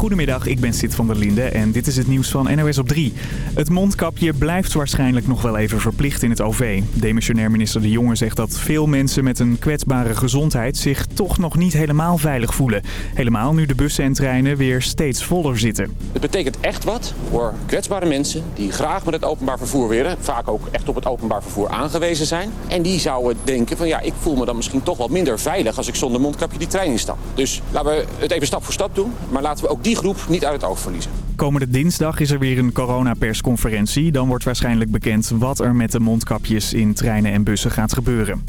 Goedemiddag, ik ben Sid van der Linde en dit is het nieuws van NOS op 3. Het mondkapje blijft waarschijnlijk nog wel even verplicht in het OV. Demissionair minister De Jonge zegt dat veel mensen met een kwetsbare gezondheid zich toch nog niet helemaal veilig voelen. Helemaal nu de bussen en treinen weer steeds voller zitten. Het betekent echt wat voor kwetsbare mensen die graag met het openbaar vervoer willen. Vaak ook echt op het openbaar vervoer aangewezen zijn. En die zouden denken van ja, ik voel me dan misschien toch wat minder veilig als ik zonder mondkapje die trein instap. Dus laten we het even stap voor stap doen. Maar laten we ook die groep niet uit het oog verliezen. Komende dinsdag is er weer een coronapersconferentie. Dan wordt waarschijnlijk bekend wat er met de mondkapjes in treinen en bussen gaat gebeuren.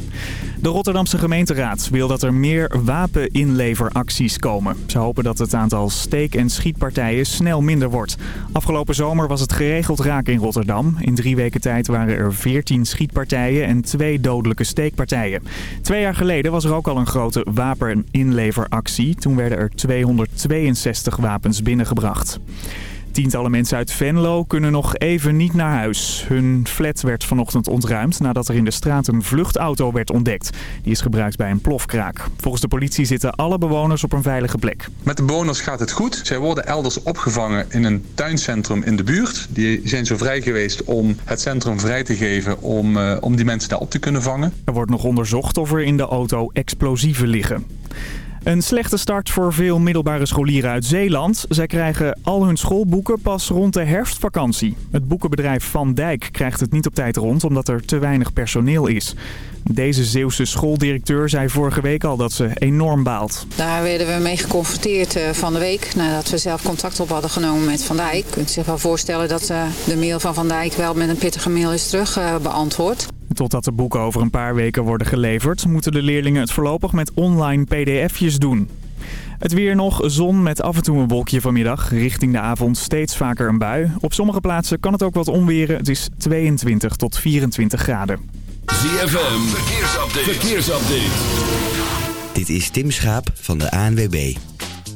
De Rotterdamse gemeenteraad wil dat er meer wapeninleveracties komen. Ze hopen dat het aantal steek- en schietpartijen snel minder wordt. Afgelopen zomer was het geregeld raak in Rotterdam. In drie weken tijd waren er 14 schietpartijen en twee dodelijke steekpartijen. Twee jaar geleden was er ook al een grote wapeninleveractie. Toen werden er 262 wapens binnengebracht. Tientallen mensen uit Venlo kunnen nog even niet naar huis. Hun flat werd vanochtend ontruimd nadat er in de straat een vluchtauto werd ontdekt. Die is gebruikt bij een plofkraak. Volgens de politie zitten alle bewoners op een veilige plek. Met de bewoners gaat het goed. Zij worden elders opgevangen in een tuincentrum in de buurt. Die zijn zo vrij geweest om het centrum vrij te geven om, uh, om die mensen daar op te kunnen vangen. Er wordt nog onderzocht of er in de auto explosieven liggen. Een slechte start voor veel middelbare scholieren uit Zeeland. Zij krijgen al hun schoolboeken pas rond de herfstvakantie. Het boekenbedrijf Van Dijk krijgt het niet op tijd rond omdat er te weinig personeel is. Deze Zeeuwse schooldirecteur zei vorige week al dat ze enorm baalt. Daar werden we mee geconfronteerd van de week nadat we zelf contact op hadden genomen met Van Dijk. Je kunt zich wel voorstellen dat de mail van Van Dijk wel met een pittige mail is terug beantwoord. Totdat de boeken over een paar weken worden geleverd, moeten de leerlingen het voorlopig met online pdf'jes doen. Het weer nog, zon met af en toe een wolkje vanmiddag. Richting de avond steeds vaker een bui. Op sommige plaatsen kan het ook wat onweren. Het is 22 tot 24 graden. ZFM, verkeersupdate. verkeersupdate. Dit is Tim Schaap van de ANWB.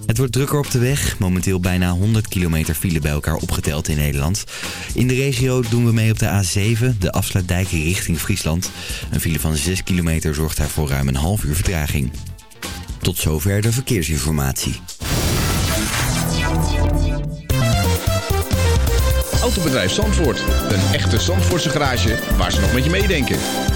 Het wordt drukker op de weg. Momenteel bijna 100 kilometer file bij elkaar opgeteld in Nederland. In de regio doen we mee op de A7, de afsluitdijk richting Friesland. Een file van 6 kilometer zorgt daarvoor ruim een half uur vertraging. Tot zover de verkeersinformatie. Autobedrijf Zandvoort. Een echte Zandvoortse garage waar ze nog met je meedenken.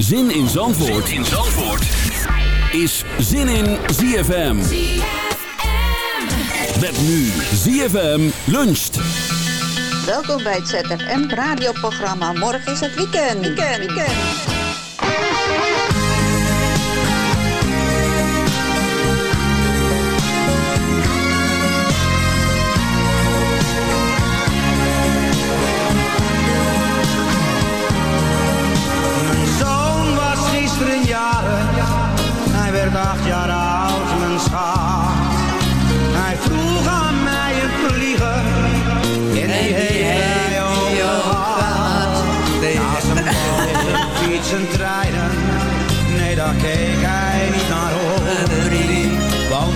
Zin in Zandvoort, in Zandvoort. is Zin in ZFM. Met nu ZFM luncht. Welkom bij het ZFM radioprogramma. Morgen is het weekend. Weekend, weekend.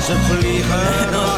Want zijn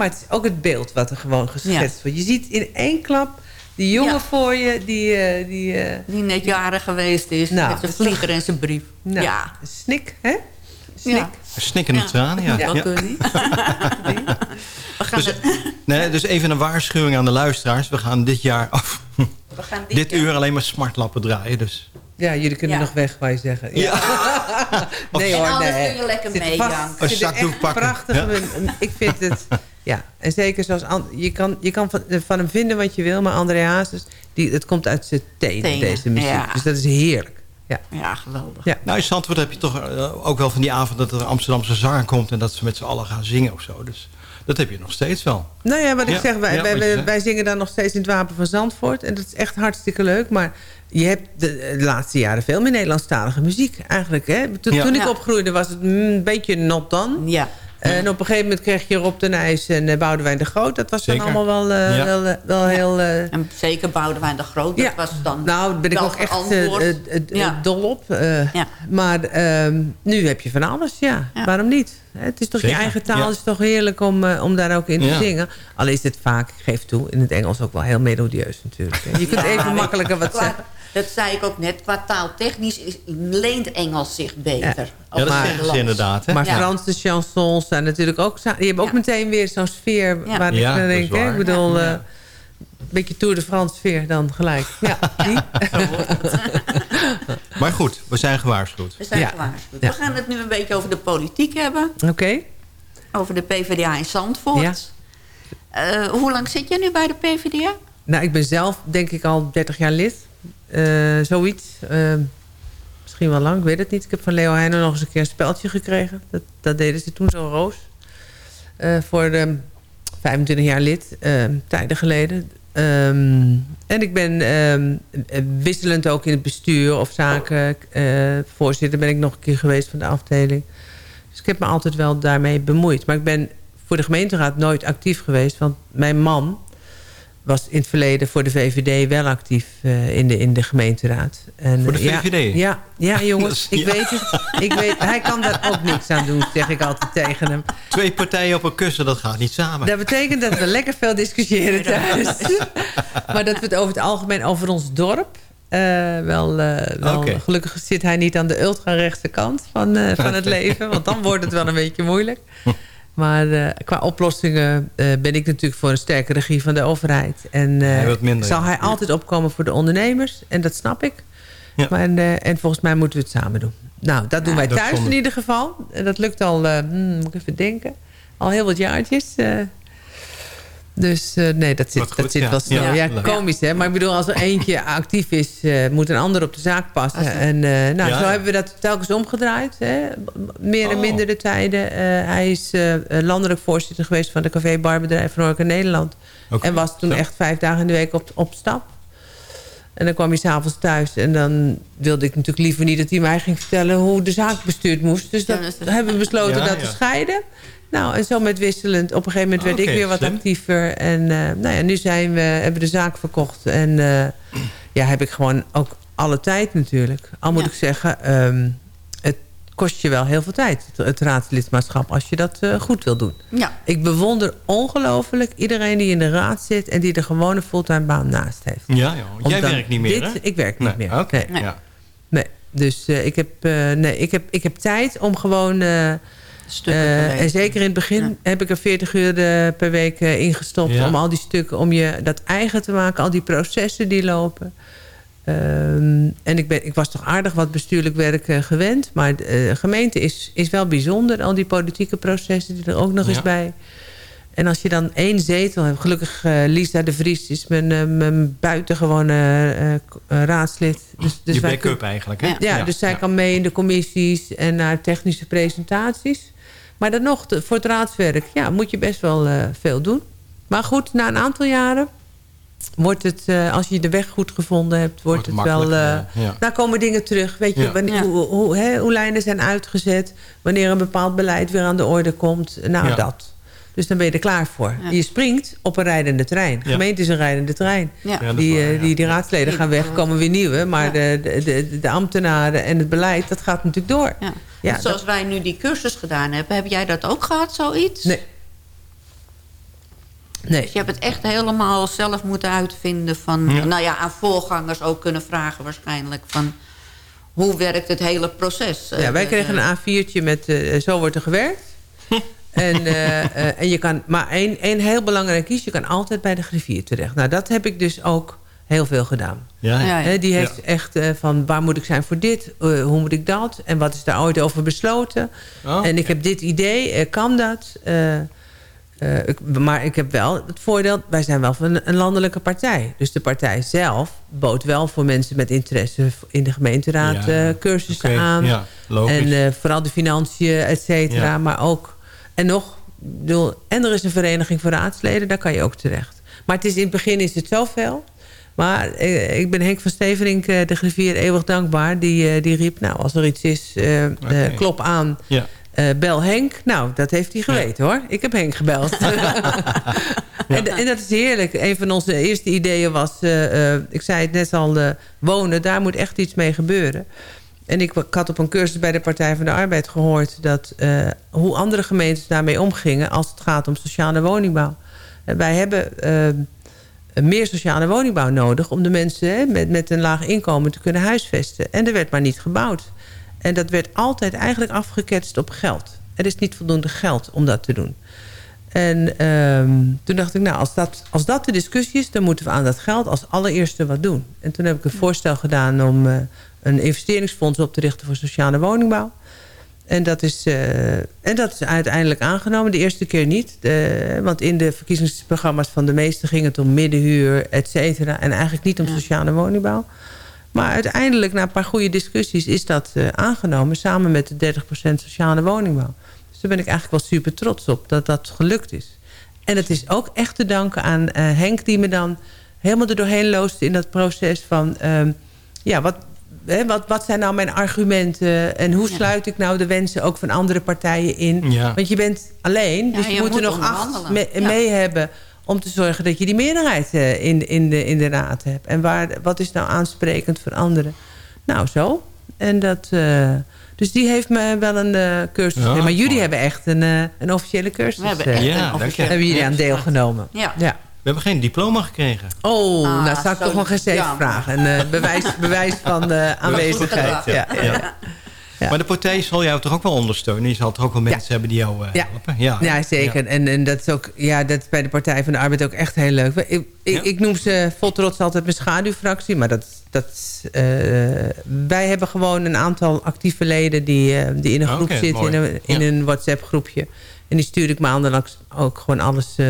maar het is ook het beeld wat er gewoon geschetst wordt. Je ziet in één klap die jongen Ja. voor je, die... eh, die, eh, Die net jaren geweest is. Nou, met dat toch- vlieger en zijn brief. nou, ja. Snik, hè? Snik. Ja. Snikkende tranen, ja. Dat Ja. kun je. We gaan Dus, het, nee, dus even een waarschuwing aan de luisteraars. We gaan dit jaar af. we gaan dit, Dit jaar- uur alleen maar smartlappen draaien. Dus. Ja, jullie kunnen Ja. nog weg, wou je zeggen. Ja. nee En hoor, anders nee. kun je lekker vast- Een zakdoek echt pakken. Prachtig. Ja. Ik vind het... Ja, en zeker zoals... Je kan, je kan van, van hem vinden wat je wil, maar André Hazes... Die, het komt uit zijn tenen, Tenen, deze muziek. ja. Dus dat is heerlijk. Ja. Ja, geweldig. Ja. Nou, in Zandvoort heb je toch eh, ook wel van die avond... dat er een Amsterdamse zanger komt... en dat ze met z'n allen gaan zingen of zo. Dus dat heb je nog steeds wel. Nou ja, wat ik Ja, zeg, wij, ja, wij, wij, wij zingen dan nog steeds in het Wapen van Zandvoort. En dat is echt hartstikke leuk. Maar je hebt de, de laatste jaren veel meer Nederlandstalige muziek eigenlijk. Hè? Toen, Ja. toen ik Ja. opgroeide was het mm, een beetje not done. Ja. En op een gegeven moment kreeg je Rob de Nijs en uh, Boudewijn de Groot. Dat was Zeker. dan allemaal wel, uh, Ja. wel, wel heel... Uh, En zeker Boudewijn de Groot. Dat Ja. was dan nou, daar ben ik ook echt uh, uh, uh, dol op. Uh, Ja. Maar ehm, nu heb je van alles, ja. Ja. Waarom niet? Het is toch Zeker. je eigen taal, Ja. het is toch heerlijk om, uh, om daar ook in te Ja. zingen. Al is het vaak, ik geef toe, in het Engels ook wel heel melodieus natuurlijk. hè. Je kunt Ja, even makkelijker wat zeggen. Dat zei ik ook net. Qua taaltechnisch is, leent Engels zich beter. Ja. dat zeggen ze inderdaad. Hè? Maar Ja. Franse chansons zijn natuurlijk ook... Die hebben ook Ja. meteen weer zo'n sfeer Ja. waar ik aan denk. Ik bedoel, Ja. Een beetje Tour de France sfeer dan gelijk. Ja, die? Maar goed, we zijn gewaarschuwd. We zijn Ja. gewaarschuwd. Ja. We gaan het nu een beetje over de politiek hebben. Oké. Over de PvdA in Zandvoort. Ja. Eh, hoe lang zit je nu bij de PvdA? Nou, ik ben zelf denk ik al 30 jaar lid. Eh, zoiets. Eh, misschien wel lang, ik weet het niet. Ik heb van Leo Heijnen nog eens een keer een speldje gekregen. Dat, dat deden ze toen, zo'n roos. Eh, voor de 25 jaar lid, eh, tijden geleden. Ehm, en ik ben ehm, eh, wisselend ook in het bestuur of zaken. eh, voorzitter ben ik nog een keer geweest van de afdeling. Dus ik heb me altijd wel daarmee bemoeid. Maar ik ben voor de gemeenteraad nooit actief geweest. Want mijn man was in het verleden voor de VVD wel actief eh, in, de, in de gemeenteraad. En, Voor de eh, ja, VVD? Ja, ja jongens, ik ja. weet het. Ik weet, hij kan daar ook niks aan doen, zeg ik altijd tegen hem. Twee partijen op een kussen, dat gaat niet samen. Dat betekent dat we lekker veel discussiëren thuis. maar dat we het over het algemeen over ons dorp... eh, wel, wel gelukkig zit hij niet aan de ultra-rechtse kant van, van het leven. Want dan wordt het wel een beetje moeilijk. Maar eh, qua oplossingen eh, ben ik natuurlijk voor een sterke regie van de overheid. En eh, minder, zal ja. hij altijd opkomen voor de ondernemers. En dat snap ik. Ja. Maar, eh, en volgens mij moeten we het samen doen. Nou, dat doen wij dat thuis in ieder geval. En dat lukt al, hmm, moet ik even denken, al heel wat jaartjes. Dus eh, nee, dat zit, goed, dat zit ja. wel snel. Ja, komisch hè. Maar ik bedoel, als er eentje actief is, eh, moet een ander op de zaak passen. En eh, nou, Ja. zo hebben we dat telkens omgedraaid. Hè. Meer en Oh. minder de tijden. Eh, hij is eh, landelijk voorzitter geweest van de Café Barbedrijf van Orca Nederland. En was toen echt vijf dagen in de week op, op stap. En dan kwam hij s'avonds thuis. En dan wilde ik natuurlijk liever niet dat hij mij ging vertellen... hoe de zaak bestuurd moest. Dus dat Ja, dus hebben we besloten Ja, dat te scheiden. Nou, en zo met wisselend. Op een gegeven moment werd Oké, ik weer wat slim. actiever. En eh, nou ja, nu zijn we, hebben we de zaak verkocht. En eh, ja, heb ik gewoon ook alle tijd natuurlijk. Al moet Ja. ik zeggen... ehm, het kost je wel heel veel tijd, het, het raadslidmaatschap... als je dat eh, goed wil doen. Ja. Ik bewonder ongelooflijk iedereen die in de raad zit... en die er gewoon een fulltime baan naast heeft. Ja, Jij werkt niet meer, dit- hè? Ik werk niet Nee, meer. Oké, Nee. Ja. Nee. Dus eh, ik, heb, eh, nee, ik, heb, ik heb tijd om gewoon... eh, en zeker in het begin Ja. heb ik er 40 uur eh, per week eh, ingestopt... Ja. om al die stukken, om je dat eigen te maken. Al die processen die lopen. Ehm, en ik, ben, ik was toch aardig wat bestuurlijk werk gewend. Maar de eh, gemeente is, is wel bijzonder. Al die politieke processen die er ook nog Ja. eens bij. En als je dan één zetel hebt... Gelukkig Lisa de Vries is mijn, mijn buitengewone raadslid. Dus, dus Je backup eigenlijk, hè? Ja. ja, dus zij kan mee in de commissies en naar technische presentaties. Maar dan nog, de- voor het raadswerk, ja, moet je best wel eh, veel doen. Maar goed, na een aantal jaren wordt het, eh, als je de weg goed gevonden hebt, wordt, Wordt het wel... eh ja. Nou komen dingen terug, weet je, Ja. wanneer, Ja. Hoe, hoe, hè, hoe lijnen zijn uitgezet, wanneer een bepaald beleid weer aan de orde komt. Nou, Ja. dat. Dus dan ben je er klaar voor. Ja. Je springt op een rijdende trein. Gemeente is een rijdende trein. Die, eh, die, die raadsleden gaan weg, komen weer nieuwe. Maar de, de, de, de ambtenaren en het beleid, dat gaat natuurlijk door. Ja. Zoals wij nu die cursus gedaan hebben, heb jij dat ook gehad, zoiets? Nee. Nee. Dus je hebt het echt helemaal zelf moeten uitvinden van... Ja. Nou ja, aan voorgangers ook kunnen vragen waarschijnlijk van... Hoe werkt het hele proces? Ja, wij Eh, kregen een A4'tje met eh, zo wordt er gewerkt. En, eh, eh, en je kan, maar één, één heel belangrijk is, je kan altijd bij de griffier terecht. Nou, dat heb ik dus ook heel veel gedaan. Ja, die heeft Ja. echt eh, van waar moet ik zijn voor dit, eh, hoe moet ik dat... en wat is daar ooit over besloten. Oh, en ik heb dit idee, kan dat... Eh, eh, ik, maar ik heb wel het voordeel, wij zijn wel van een, een landelijke partij. Dus de partij zelf bood wel voor mensen met interesse in de gemeenteraad Ja, eh, cursussen oké, aan. ja, logisch. en eh, vooral de financiën, et cetera. Ja. Maar ook, en nog, bedoel, en er is een vereniging voor raadsleden, daar kan je ook terecht. Maar het is, in het begin is het zoveel. Maar eh, ik ben Henk van Steverink, eh, de griffier, eeuwig dankbaar. Die, eh, die riep, nou, als er iets is, klop aan. Ja. Bel Henk. Nou, dat heeft hij geweten hoor. Ik heb Henk gebeld. en, en dat is heerlijk. Een van onze eerste ideeën was... ik zei het net al, wonen. Daar moet echt iets mee gebeuren. En ik, had op een cursus bij de Partij van de Arbeid gehoord... Dat, eh, hoe andere gemeentes daarmee omgingen... als het gaat om sociale woningbouw. En wij hebben... eh, meer sociale woningbouw nodig... om de mensen hè, met, met een laag inkomen te kunnen huisvesten. En er werd maar niet gebouwd. En dat werd altijd eigenlijk afgeketst op geld. Er is niet voldoende geld om dat te doen. En ehm, toen dacht ik, nou, als dat, als dat de discussie is... dan moeten we aan dat geld als allereerste wat doen. En toen heb ik een voorstel gedaan om eh, een investeringsfonds op te richten... voor sociale woningbouw. En dat, is, eh, en dat is uiteindelijk aangenomen. De eerste keer niet. Eh, want in de verkiezingsprogramma's van de meesten ging het om middenhuur, et cetera. En eigenlijk niet om sociale woningbouw. Maar uiteindelijk, na een paar goede discussies, is dat eh, aangenomen. Samen met de 30% sociale woningbouw. Dus daar ben ik eigenlijk wel super trots op dat dat gelukt is. En het is ook echt te danken aan Henk die me dan helemaal er doorheen loost in dat proces van... ehm, ja, wat, hè, wat, wat zijn nou mijn argumenten en hoe sluit ik nou de wensen ook van andere partijen in? Ja. Want je bent alleen, Ja, dus je, je moet er nog acht onderhandelen. me- Ja. mee hebben om te zorgen dat je die meerderheid eh, in, in, de, in de raad hebt. En waar, wat is nou aansprekend voor anderen? Nou, zo. En dat, eh, dus die heeft me wel een eh, cursus Ja. Maar jullie mooi. hebben echt een, eh, een officiële cursus. We hebben echt Ja, een officiële hebben jullie aan deelgenomen. Ja. ja. We hebben geen diploma gekregen. Oh, Ah, nou zou ik toch nog eens even vragen. Een eh, bewijs, bewijs van eh, aanwezigheid. Ja, ja, ja. Ja. Maar de partij zal jou toch ook wel ondersteunen? Je zal toch ook wel mensen hebben die jou eh, Ja. helpen? Ja, Ja, zeker. En, en dat is ook ja, dat is bij de Partij van de Arbeid ook echt heel leuk. Ik, ik, Ja. ik noem ze vol trots altijd mijn schaduwfractie. Maar dat, dat, eh, wij hebben gewoon een aantal actieve leden die, eh, die in een Ah, groep zitten. In een, in Ja. een WhatsApp groepje. En die stuur ik maandelijks ook gewoon alles eh,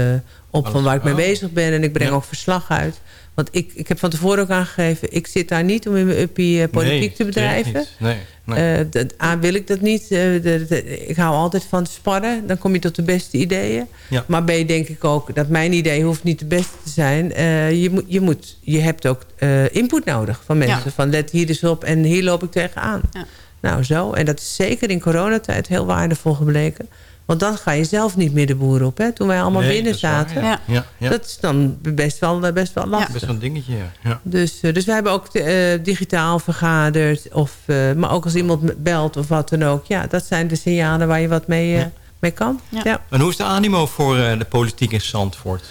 op van waar ik mee bezig ben. En ik breng Ja. ook verslag uit. Want ik, ik heb van tevoren ook aangegeven... ik zit daar niet om in mijn uppie eh, politiek Nee, te bedrijven. Nee, nee. Eh, dat, A, wil ik dat niet. Eh, de- de- ik hou altijd van sparren. Dan kom je tot de beste ideeën. Ja. Maar B, denk ik ook dat mijn idee hoeft niet de beste te zijn. Eh, je, moet, je, moet, je hebt ook eh, input nodig van mensen. Ja. Van let hier eens op en hier loop ik tegenaan. Ja. Nou zo. En dat is zeker in coronatijd heel waardevol gebleken. Want dan ga je zelf niet meer de boer op. Hè? Toen wij allemaal Nee, binnen dat is waar, zaten. ja. Ja, ja. Dat is dan best wel, eh, best wel lastig. Best wel een dingetje, ja. ja. Dus, eh, dus wij hebben ook eh, digitaal vergaderd. Of, eh, maar ook als iemand belt of wat dan ook. Ja, dat zijn de signalen waar je wat mee, Ja. mee kan. Ja. Ja. En hoe is de animo voor eh, de politiek in Zandvoort?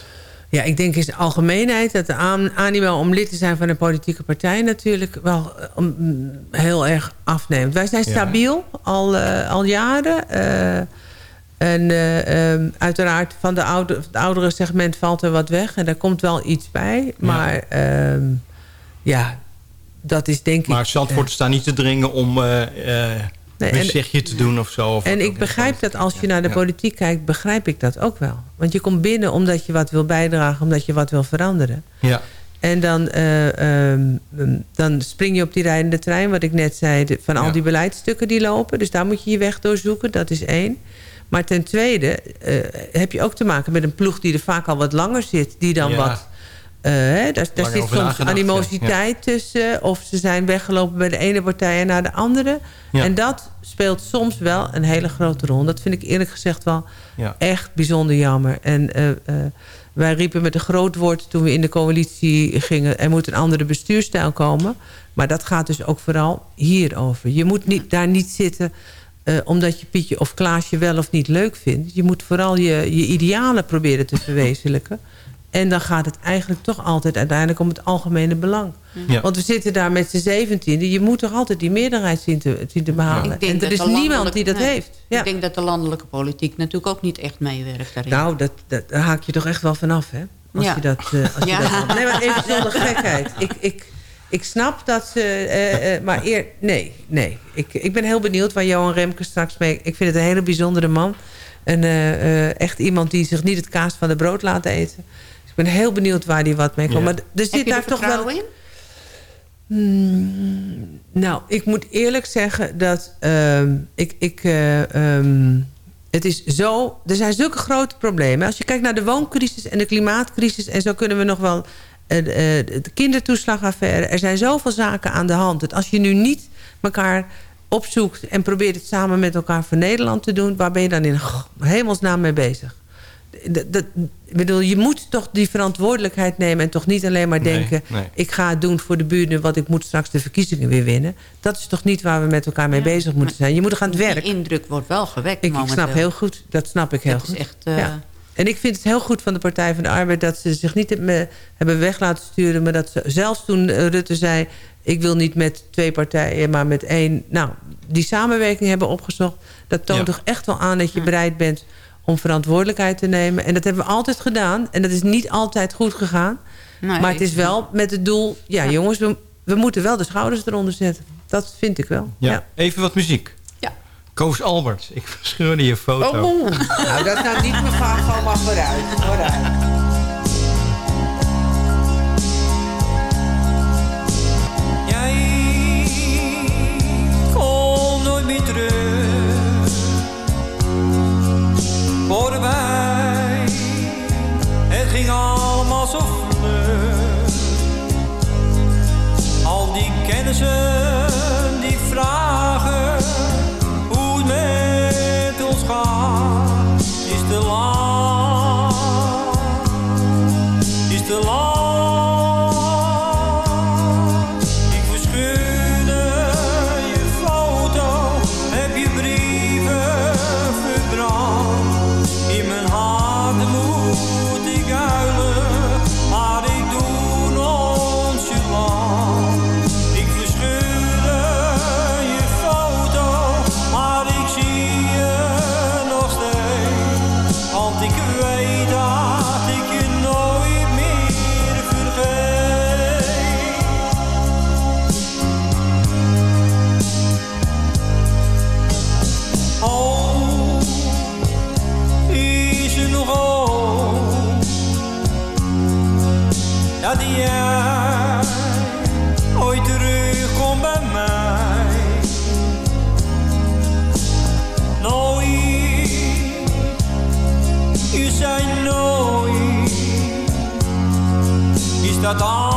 ja, ik denk in zijn algemeenheid dat de aan- animo om lid te zijn van een politieke partij natuurlijk wel mm, heel erg afneemt. Wij zijn Ja. stabiel al, eh, al jaren. eh, en eh, ehm, uiteraard van de oude, het oudere segment valt er wat weg. En daar komt wel iets bij. Maar ehm, ja, dat is denk ik... Maar Zandvoort staat niet te dringen om eh eh Nee, een en- zegje te doen of zo. Of En ik begrijp dat als je naar de Ja. politiek kijkt, begrijp ik dat ook wel. Want je komt binnen omdat je wat wil bijdragen, omdat je wat wil veranderen. Ja, En dan, eh, ehm, dan spring je op die rijdende trein, wat ik net zei, van al Ja. die beleidsstukken die lopen. Dus daar moet je je weg doorzoeken, dat is één. Maar ten tweede eh, heb je ook te maken met een ploeg die er vaak al wat langer zit, die dan Ja. wat eh, hè, daar zit soms animositeit tussen. Of ze zijn weggelopen bij de ene partij en naar de andere. Ja. En dat speelt soms wel een hele grote rol. Dat vind ik eerlijk gezegd wel echt bijzonder jammer. En eh, wij riepen met een groot woord toen we in de coalitie gingen... er moet een andere bestuurstijl komen. Maar dat gaat dus ook vooral hierover. Je moet niet, daar niet zitten eh, omdat je Pietje of Klaasje wel of niet leuk vindt. Je moet vooral je, je idealen proberen te verwezenlijken. En dan gaat het eigenlijk toch altijd uiteindelijk om het algemene belang. Ja. Want we zitten daar met z'n zeventiende. Je moet toch altijd die meerderheid zien te, zien te behalen. En er is niemand die dat nee, heeft. Ja. Ik denk dat de landelijke politiek natuurlijk ook niet echt meewerkt daarin. Nou, dat, dat, daar haak je toch echt wel vanaf, hè? Als Ja. je dat... eh, als je Ja. dat nee, maar even zonder gekheid. Ik, ik, ik snap dat ze... eh, eh, maar eer, nee, nee. Ik, ik ben heel benieuwd waar Johan Remke straks mee... Ik vind het een hele bijzondere man. En eh, eh, echt iemand die zich niet het kaas van de brood laat eten. Dus ik ben heel benieuwd waar die wat mee komt. Ja. Maar er Heb zit je daar toch wel... in? Hmm, nou, ik moet eerlijk zeggen dat ehm, ik, ik, eh, ehm, het is zo. Er zijn zulke grote problemen. Als je kijkt naar de wooncrisis en de klimaatcrisis, en zo kunnen we nog wel eh, eh, de kindertoeslagaffaire. Er zijn zoveel zaken aan de hand. Dat als je nu niet elkaar opzoekt en probeert het samen met elkaar voor Nederland te doen, waar ben je dan in hemelsnaam mee bezig? Dat, dat, ik bedoel, je moet toch die verantwoordelijkheid nemen... en toch niet alleen maar denken... nee. ik ga het doen voor de buren... want ik moet straks de verkiezingen weer winnen. Dat is toch niet waar we met elkaar mee bezig moeten zijn. Je moet toch aan het werk. Die indruk wordt wel gewekt Ik, ik snap heel goed, dat snap ik heel Dat is goed. echt, eh, ja. En ik vind het heel goed van de Partij van de Arbeid... dat ze zich niet hebben- weg laten sturen... maar dat ze zelfs toen eh, Rutte zei... ik wil niet met twee partijen, maar met één... nou, die samenwerking hebben opgezocht. Dat toont Ja. toch echt wel aan dat je bereid bent... om verantwoordelijkheid te nemen. En dat hebben we altijd gedaan. En dat is niet altijd goed gegaan. Nee, maar het is wel met het doel... ja, jongens, we, we moeten wel de schouders eronder zetten. Dat vind ik wel. Ja. Even wat muziek. Koos Albert, ik verscheurde je foto. Oh, nou, dat nou niet mevrouw van maar vooruit. vooruit. Voorbij, het ging allemaal zo. Al die kennissen is dat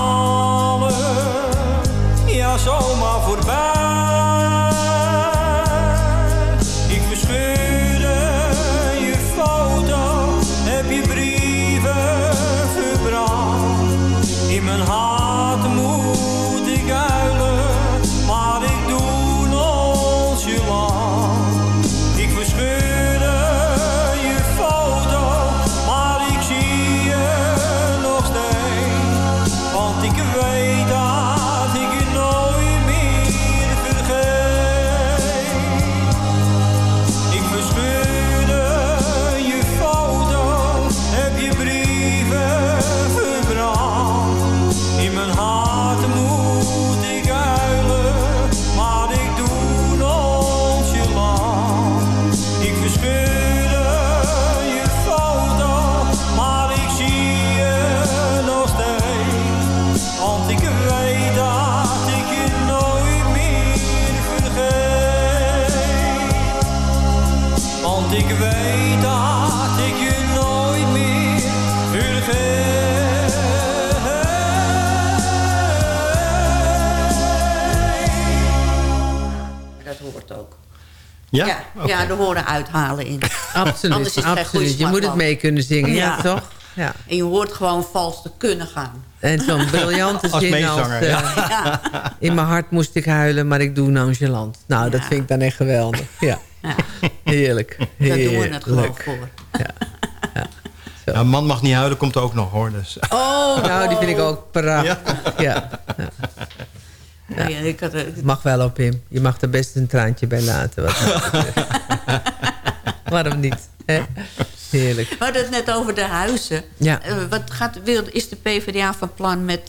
Ja? Ja, er horen uithalen in. Absoluut, Anders is het geen goede absoluut. Je moet het mee kunnen zingen, ja, Ja. toch? Ja. En je hoort gewoon vals te kunnen gaan. En zo'n briljante Als zin als... meezanger, eh, Ja. In mijn hart moest ik huilen, maar ik doe nonchalant. Nou, dat vind ik dan echt geweldig. Ja. Heerlijk. Daar doen we Heerlijk. het gewoon voor. Ja, een man mag niet huilen, komt er ook nog hoor. Dus. Oh, nou, die vind ik ook prachtig. Ja. Ja. ik had, eh, Mag wel op hem. Je mag er best een traantje bij laten. Wat. Waarom niet? Hè? Heerlijk. we hadden het net over de huizen. Ja. Eh, wat gaat, is de PvdA van plan met eh,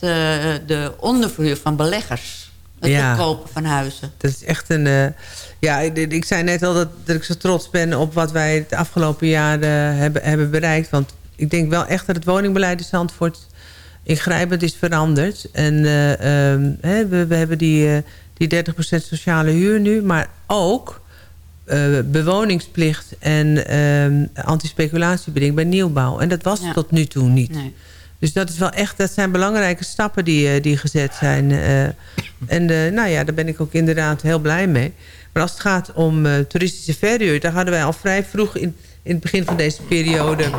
de onderverhuur van beleggers? Het Ja. opkopen van huizen. Dat is echt een... ja, ik, ik zei net al dat, dat ik zo trots ben op wat wij het afgelopen jaar hebben, hebben bereikt. Want ik denk wel echt dat het woningbeleid in Zandvoort ingrijpend is veranderd. En eh, ehm, hè, we, we hebben die, eh, die 30% sociale huur nu. Maar ook eh, bewoningsplicht en ehm antispeculatiebeding bij nieuwbouw. En dat was Ja. tot nu toe niet. Nee. Dus dat, is wel echt, dat zijn belangrijke stappen die, die gezet zijn. en nou ja, daar ben ik ook inderdaad heel blij mee. Maar als het gaat om toeristische verhuur... daar hadden wij al vrij vroeg in, in het begin van deze periode...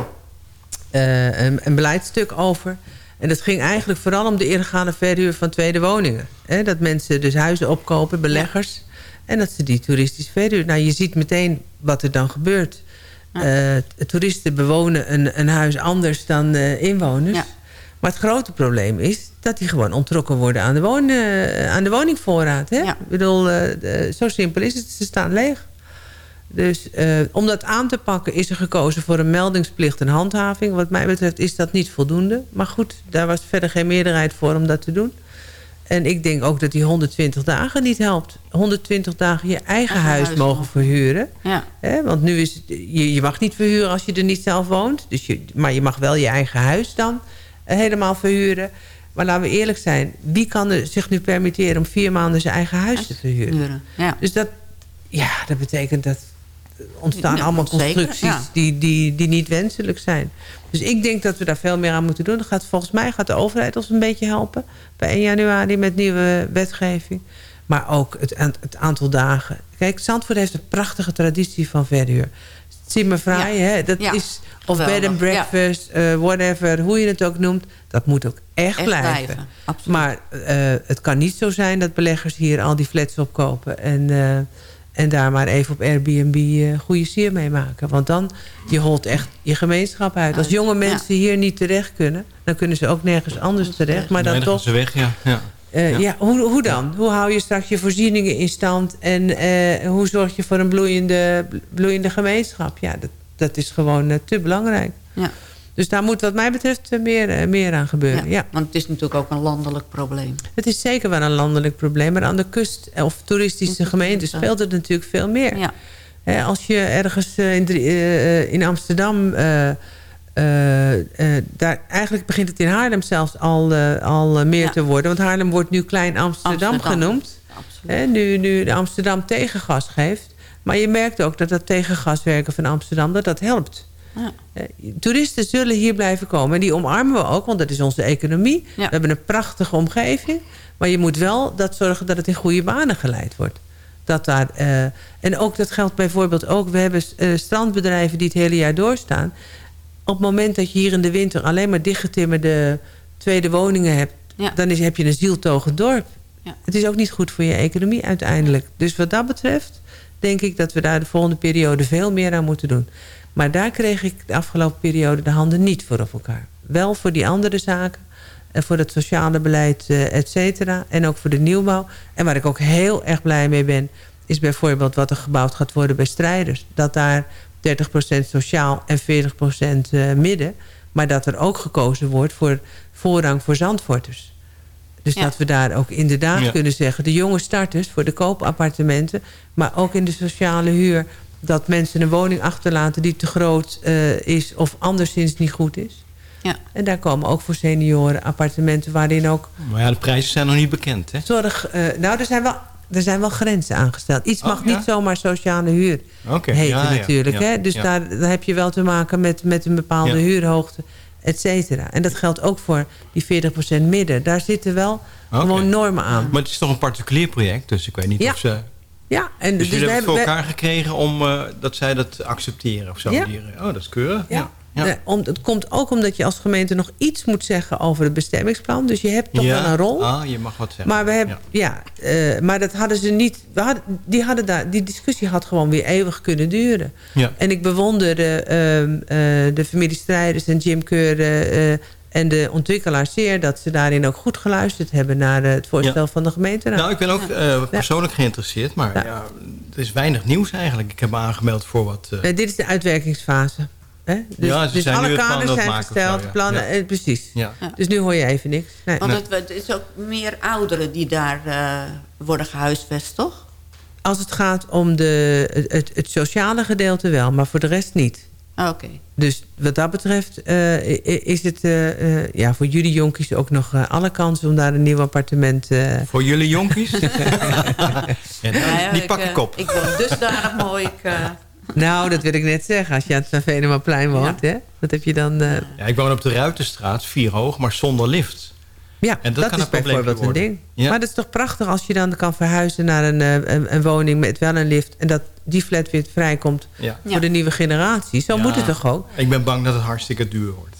een, een beleidstuk over. En dat ging eigenlijk vooral om de illegale verhuur van tweede woningen. Hè, dat mensen dus huizen opkopen, beleggers... en dat ze die toeristisch verhuren. Nou, je ziet meteen wat er dan gebeurt. Eh, toeristen bewonen een, een huis anders dan eh, inwoners. Ja. Maar het grote probleem is dat die gewoon ontrokken worden aan de, woon, eh, aan de woningvoorraad. Hè? Ja. Ik bedoel, de- zo simpel is het. Ze staan leeg. Dus eh, om dat aan te pakken is er gekozen voor een meldingsplicht en handhaving. Wat mij betreft is dat niet voldoende. Maar goed, daar was verder geen meerderheid voor om dat te doen. En ik denk ook dat die 120 dagen niet helpt. 120 dagen je eigen huis huis mogen verhuren. Ja. Hè, want nu is het, je, je mag niet verhuren als je er niet zelf woont. Dus je, maar je mag wel je eigen huis dan eh, helemaal verhuren. Maar laten we eerlijk zijn. Wie kan er zich nu permitteren om vier maanden zijn eigen huis te verhuren? Huren. Ja. Dus dat, ja, dat betekent dat ontstaan Ja, allemaal zeker, constructies ja. die, die, die niet wenselijk zijn. Dus ik denk dat we daar veel meer aan moeten doen. Dat gaat, volgens mij gaat de overheid ons een beetje helpen. Bij 1 januari met nieuwe wetgeving. Maar ook het, het aantal dagen. Kijk, Zandvoort heeft een prachtige traditie van verhuur. Zimmervrij, Ja. hè? Dat Ja. is, of Geweldig, bed and breakfast, eh, whatever, hoe je het ook noemt. Dat moet ook echt, Echt blijven. Maar eh, het kan niet zo zijn dat beleggers hier al die flats opkopen... en, eh, en daar maar even op Airbnb eh goede sier mee maken. Want dan, je holt echt je gemeenschap uit. Als jonge ja. mensen hier niet terecht kunnen... dan kunnen ze ook nergens anders terecht. Maar dan toch ze weg, ja. ja. eh, ja. Ja. hoe, hoe dan? Hoe hou je straks je voorzieningen in stand? En eh, hoe zorg je voor een bloeiende, bloeiende gemeenschap? Ja, dat, dat is gewoon te belangrijk. Ja. Dus daar moet wat mij betreft eh, meer, eh, meer aan gebeuren. Ja. Ja. Want het is natuurlijk ook een landelijk probleem. Het is zeker wel een landelijk probleem. Maar aan de kust eh, of toeristische gemeenten speelt het natuurlijk veel meer. Ja. Als je ergens in, in Amsterdam... daar, eigenlijk begint het in Haarlem zelfs al, al meer Ja. te worden. Want Haarlem wordt nu Klein Amsterdam, Amsterdam. genoemd. Absoluut. Nu, nu de Amsterdam tegengas geeft. Maar je merkt ook dat dat tegengaswerken van Amsterdam... dat dat helpt. Ja. Eh, Toeristen zullen hier blijven komen. En die omarmen we ook, want dat is onze economie. Ja. We hebben een prachtige omgeving. Maar je moet wel dat zorgen dat het in goede banen geleid wordt. Dat daar, eh, en ook dat geldt bijvoorbeeld ook... we hebben eh, strandbedrijven die het hele jaar doorstaan. Op het moment dat je hier in de winter... alleen maar dichtgetimmerde tweede woningen hebt... Ja. dan is, heb je een zieltogend dorp. Ja. Het is ook niet goed voor je economie uiteindelijk. Dus wat dat betreft denk ik dat we daar de volgende periode veel meer aan moeten doen. Maar daar kreeg ik de afgelopen periode de handen niet voor op elkaar. Wel voor die andere zaken. En voor het sociale beleid, eh, et cetera. En ook voor de nieuwbouw. En waar ik ook heel erg blij mee ben... is bijvoorbeeld wat er gebouwd gaat worden bij strijders. Dat daar 30% sociaal en 40% eh, midden. Maar dat er ook gekozen wordt voor voorrang voor zandvorters. Dus Ja. dat we daar ook inderdaad Ja. kunnen zeggen... de jonge starters voor de koopappartementen... maar ook in de sociale huur... dat mensen een woning achterlaten die te groot eh, is... of anderszins niet goed is. Ja. En daar komen ook voor senioren appartementen... waarin ook Maar ja, de prijzen zijn nog niet bekend, hè? zorg... eh, nou, er zijn, wel, er zijn wel grenzen aangesteld. Iets Oh, mag ja? niet zomaar sociale huur Oké, heten ja, ja, natuurlijk. ja, hè? Dus ja. Daar, daar heb je wel te maken met, met een bepaalde Ja. huurhoogte, et cetera. En dat geldt ook voor die 40% midden. Daar zitten wel gewoon normen aan. Maar het is toch een particulier project, dus ik weet niet Ja. of ze... Ja, en dus, dus jullie hebben het voor elkaar gekregen om eh, dat zij dat accepteren of zo. Ja. Eh, oh, dat is keurig. Ja. Ja. Eh, om, het komt ook omdat je als gemeente nog iets moet zeggen over het bestemmingsplan. Dus je hebt toch wel een rol. Ah, je mag wat zeggen. Maar, we hebben, ja. eh, maar dat hadden ze niet. We hadden, die, hadden daar, die discussie had gewoon weer eeuwig kunnen duren. Ja. En ik bewonder de, ehm, eh, de familie Strijders en Jim Keur eh, eh, en de ontwikkelaars zeer... dat ze daarin ook goed geluisterd hebben naar eh, het voorstel Ja. van de gemeenteraad. Nou, ik ben ook eh, persoonlijk geïnteresseerd, maar ja. er is weinig nieuws eigenlijk. Ik heb me aangemeld voor wat... eh, dit is de uitwerkingsfase. Hè? Dus, Ja, ze dus zijn alle nu kaders aan het zijn gesteld, zo, ja. plannen, Ja. eh, precies. Ja. Dus nu hoor je even niks. Nee. Want het, het is ook meer ouderen die daar eh, worden gehuisvest, toch? Als het gaat om de, het sociale gedeelte wel, maar voor de rest niet. Ah, Oké. Dus wat dat betreft eh, is het eh, eh, ja, voor jullie jonkies ook nog alle kansen om daar een nieuw appartement... eh, Voor jullie jonkies? en, Nou ja, die ik, pakken eh, kop. Ik woon dusdanig mooi. Ik, Nou, dat wil ik net zeggen. Als je aan het Venemaplein woont, hè? Wat heb je dan... eh, Ja, ik woon op de Ruitenstraat, vier hoog, maar zonder lift. Ja, En dat dat, kan is een probleem bijvoorbeeld een worden. ding. Ja. Maar dat is toch prachtig als je dan kan verhuizen naar een, eh, een, een woning met wel een lift... en dat die flat weer vrijkomt Ja. voor de nieuwe generatie. Zo Ja. moet het toch ook? Ik ben bang dat het hartstikke duur wordt.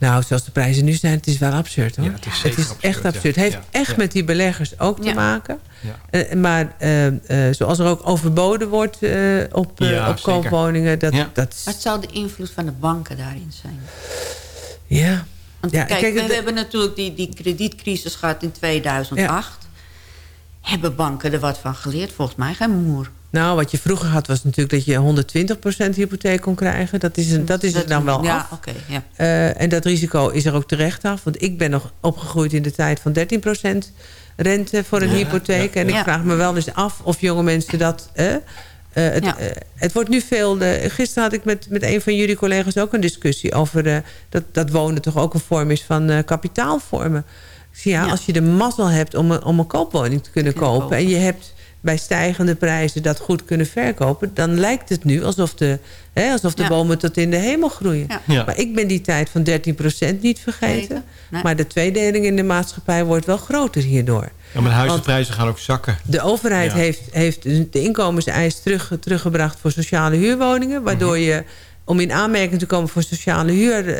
Nou, zoals de prijzen nu zijn, het is wel absurd hoor. Ja, het is zeker absurd, echt ja. absurd. Het heeft Ja. echt Ja. met die beleggers ook te maken. Ja. Eh, maar eh, eh, zoals er ook overboden wordt eh, op, Ja, op koopwoningen... Dat, Ja. dat is- wat zou de invloed van de banken daarin zijn? ja. Want Ja, kijk, kijk, we hebben natuurlijk die, die kredietcrisis gehad in 2008. Hebben banken er wat van geleerd? Volgens mij geen moer. Nou, wat je vroeger had was natuurlijk dat je 120% hypotheek kon krijgen. Dat is, dat is er dan wel ja, af. ja. Eh, en dat risico is er ook terecht af. Want ik ben nog opgegroeid in de tijd van 13% rente voor een Ja, hypotheek. en ik vraag me wel eens af of jonge mensen dat... het, Ja. eh, het wordt nu veel... eh, gisteren had ik met, met een van jullie collega's ook een discussie... over eh, dat, dat wonen toch ook een vorm is van eh, kapitaalvormen. Ik zie, ja, Ja. als je de mazzel hebt om een, om een koopwoning te kunnen Kunnen kopen... kopen. en je hebt bij stijgende prijzen dat goed kunnen verkopen... dan lijkt het nu alsof de, hè, alsof de Ja. bomen tot in de hemel groeien. Ja. Ja. Maar ik ben die tijd van 13% niet vergeten. Vergeten. Nee. Maar de tweedeling in de maatschappij wordt wel groter hierdoor. Ja, maar de huizenprijzen gaan ook zakken. De overheid Ja. heeft, heeft de inkomenseis terug, teruggebracht voor sociale huurwoningen. Waardoor Mhm. je, om in aanmerking te komen voor sociale huur... eh,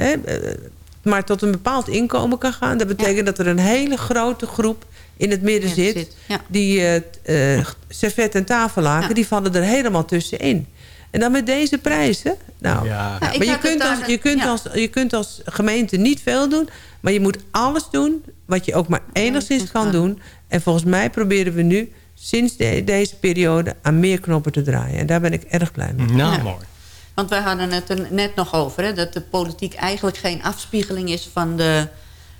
hè, eh, maar tot een bepaald inkomen kan gaan. Dat betekent dat er een hele grote groep in het midden Ja, zit. zit, ja. Die eh eh, servet en tafellaken, Ja. die vallen er helemaal tussenin. En dan met deze prijzen. Nou, Ja. Ja, ik maar je kunt, als, je, kunt ja. als, je kunt als gemeente niet veel doen. Maar je moet alles doen wat je ook maar enigszins kan doen. En volgens mij proberen we nu sinds de- deze periode aan meer knoppen te draaien. En daar ben ik erg blij mee. Nou, Ja. mooi. Want wij hadden het er net nog over... Hè, dat de politiek eigenlijk geen afspiegeling is van de,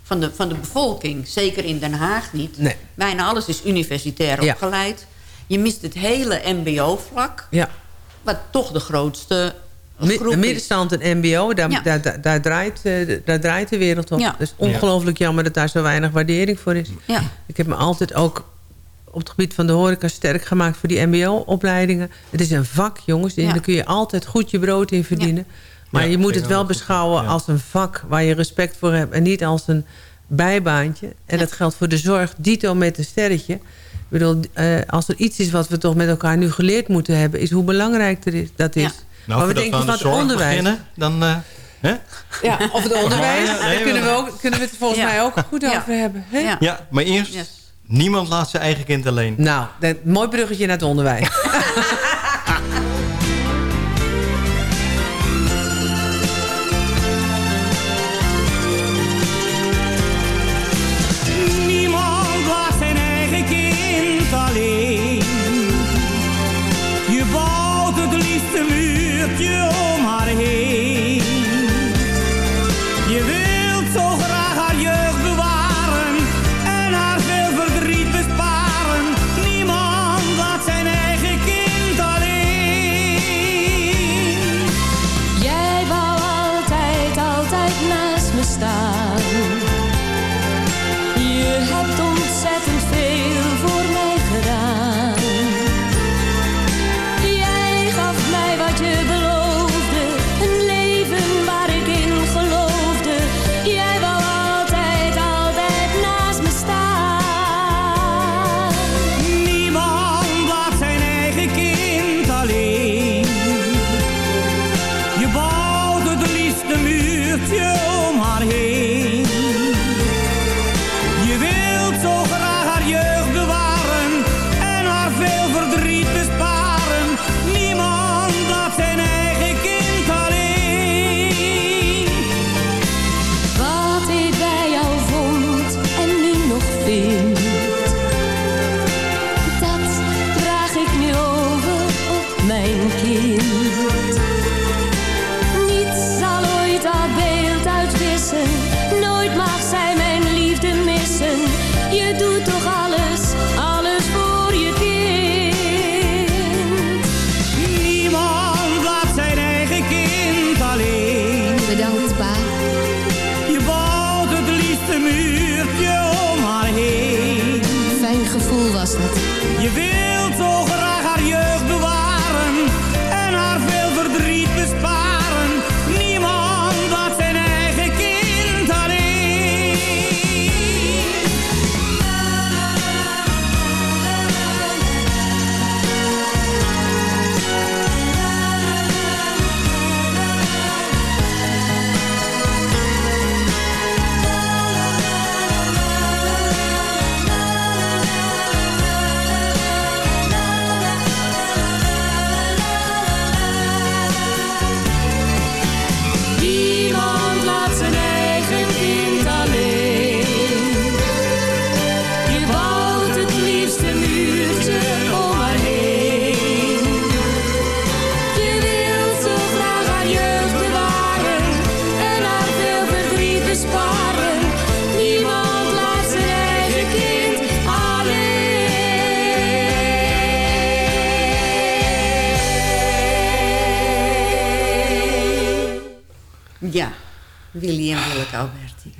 van, de, van de bevolking. Zeker in Den Haag niet. Nee. Bijna alles is universitair Ja. opgeleid. Je mist het hele mbo-vlak. Ja. Wat toch de grootste. Middenstand en mbo, daar, Ja. daar, daar, daar draait, eh, daar draait de wereld op. Ja. Is ongelooflijk jammer dat daar zo weinig waardering voor is. Ja. Ik heb me altijd ook op het gebied van de horeca sterk gemaakt voor die mbo-opleidingen. Het is een vak, jongens. En Ja. daar kun je altijd goed je brood in verdienen. Maar Ja, je moet het wel beschouwen Ja. als een vak waar je respect voor hebt. En niet als een bijbaantje. En dat geldt voor de zorg, dito met een sterretje. Ik bedoel, eh, als er iets is wat we toch met elkaar nu geleerd moeten hebben... is hoe belangrijk is, dat is. Nou, maar we denken van het onderwijs. beginnen, dan... eh, hè? Ja, of het onderwijs. Ja, nee, daar kunnen we, ook, kunnen we het volgens Ja. mij ook goed Ja. over hebben. Hè? Ja. Ja, maar eerst, Yes. niemand laat zijn eigen kind alleen. Nou, dat, mooi bruggetje naar het onderwijs.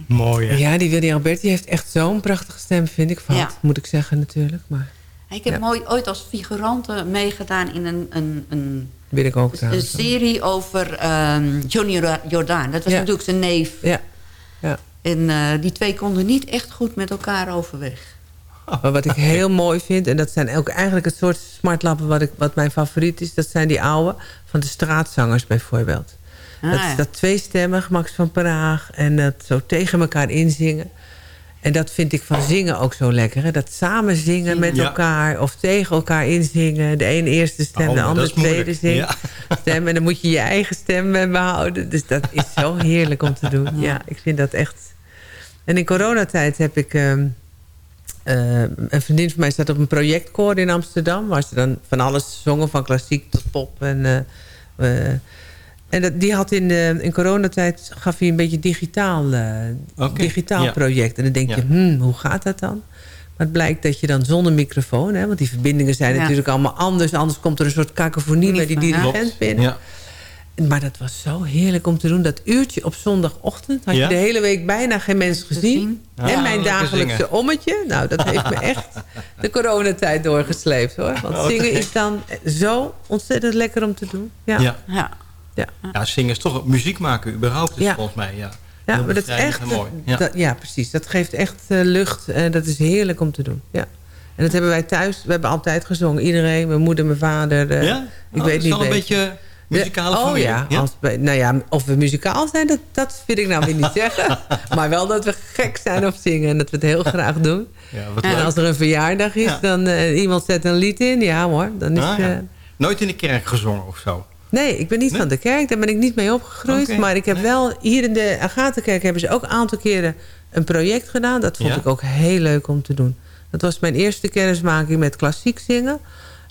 Mooi, hè? Ja, die Willy Alberti heeft echt zo'n prachtige stem, vind ik. Van, Ja. Moet ik zeggen natuurlijk. Maar Ik heb Ja. mooi, ooit als figurante meegedaan in een, een, een, weet ik ook een trouwens. serie over ehm, Johnny Jordaan. Dat was Ja. natuurlijk zijn neef. Ja. ja. En eh, die twee konden niet echt goed met elkaar overweg. Maar wat ik heel mooi vind, en dat zijn ook eigenlijk het soort smartlappen wat, ik, wat mijn favoriet is, dat zijn die oude van de straatzangers bijvoorbeeld. Ah, dat ja. is dat tweestemmig, Max van Praag, en dat zo tegen elkaar inzingen. En dat vind ik van zingen ook zo lekker. Hè? Dat samen zingen met Ja. elkaar of tegen elkaar inzingen. De een eerste stem, Oh, de maar ander dat is tweede zing. Stem, en dan moet je je eigen stem eh, behouden. Dus dat is zo heerlijk om te doen. Ja, ik vind dat echt... En in coronatijd heb ik... ehm, eh, een vriendin van mij staat op een projectkoor in Amsterdam... waar ze dan van alles zongen, van klassiek tot pop. En, eh, en dat, die had in, de, in coronatijd gaf hij een beetje digitaal, eh, digitaal ja. project. En dan denk je, hmm, hoe gaat dat dan? Maar het blijkt dat je dan zonder microfoon... Hè, want die verbindingen zijn Ja. natuurlijk allemaal anders. Anders komt er een soort kakofonie bij die dirigent binnen. Ja. Maar dat was zo heerlijk om te doen. Dat uurtje op zondagochtend had Ja? je de hele week bijna geen mens gezien. En mijn dagelijkse zingen. ommetje. Nou, dat heeft me echt de coronatijd doorgesleept hoor. Want Oké. zingen is dan zo ontzettend lekker om te doen. Ja, Ja. Ja. ja. Ja, zingen is toch muziek maken überhaupt is Ja. volgens mij. Ja, Ja, maar dat is echt... mooi. Ja. Ja. ja, precies. Dat geeft echt eh, lucht. En dat is heerlijk om te doen. Ja. En dat hebben wij thuis. We hebben altijd gezongen. Iedereen, mijn moeder, mijn vader. eh, ja? Ik Oh, weet is niet wel een beetje muzikale oh familie. ja, Als, nou ja, of we muzikaal zijn, dat, dat vind ik nou weer niet zeggen. Maar wel dat we gek zijn op zingen en dat we het heel graag doen. Ja, wat en leuk. als er een verjaardag is, Ja. dan uh, iemand zet een lied in. Ja hoor, dan is... Ah, ja. Uh, Nooit in de kerk gezongen of zo? Nee, ik ben niet Nee? van de kerk. Daar ben ik niet mee opgegroeid. Maar ik heb nee. wel... Hier in de Agatenkerk hebben ze ook een aantal keren een project gedaan. Dat vond Ja? ik ook heel leuk om te doen. Dat was mijn eerste kennismaking met klassiek zingen.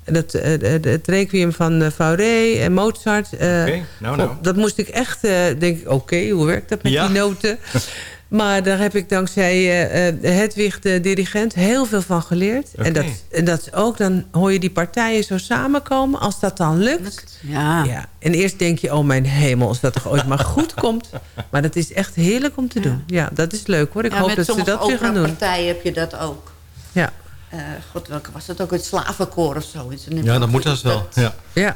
En Dat, eh, het, het requiem van uh, Fauré en Mozart. eh, Oké, nou, nou. Dat moest ik echt... denk ik, oké, hoe werkt dat met Ja. die noten? Maar daar heb ik dankzij uh, Hedwig, de dirigent, heel veel van geleerd. En, dat, en dat is ook, dan hoor je die partijen zo samenkomen. Als dat dan lukt. Ja. Ja. En eerst denk je, oh mijn hemel, als dat toch ooit maar goed komt. Maar dat is echt heerlijk om te doen. Ja, dat is leuk hoor. Ik ja, hoop met dat ze sommige dat weer gaan doen. partijen heb je dat ook. Uh, God, welke was dat ook? Het slavenkoor of zo. Ja, dan moet dat wel. Ja. ja.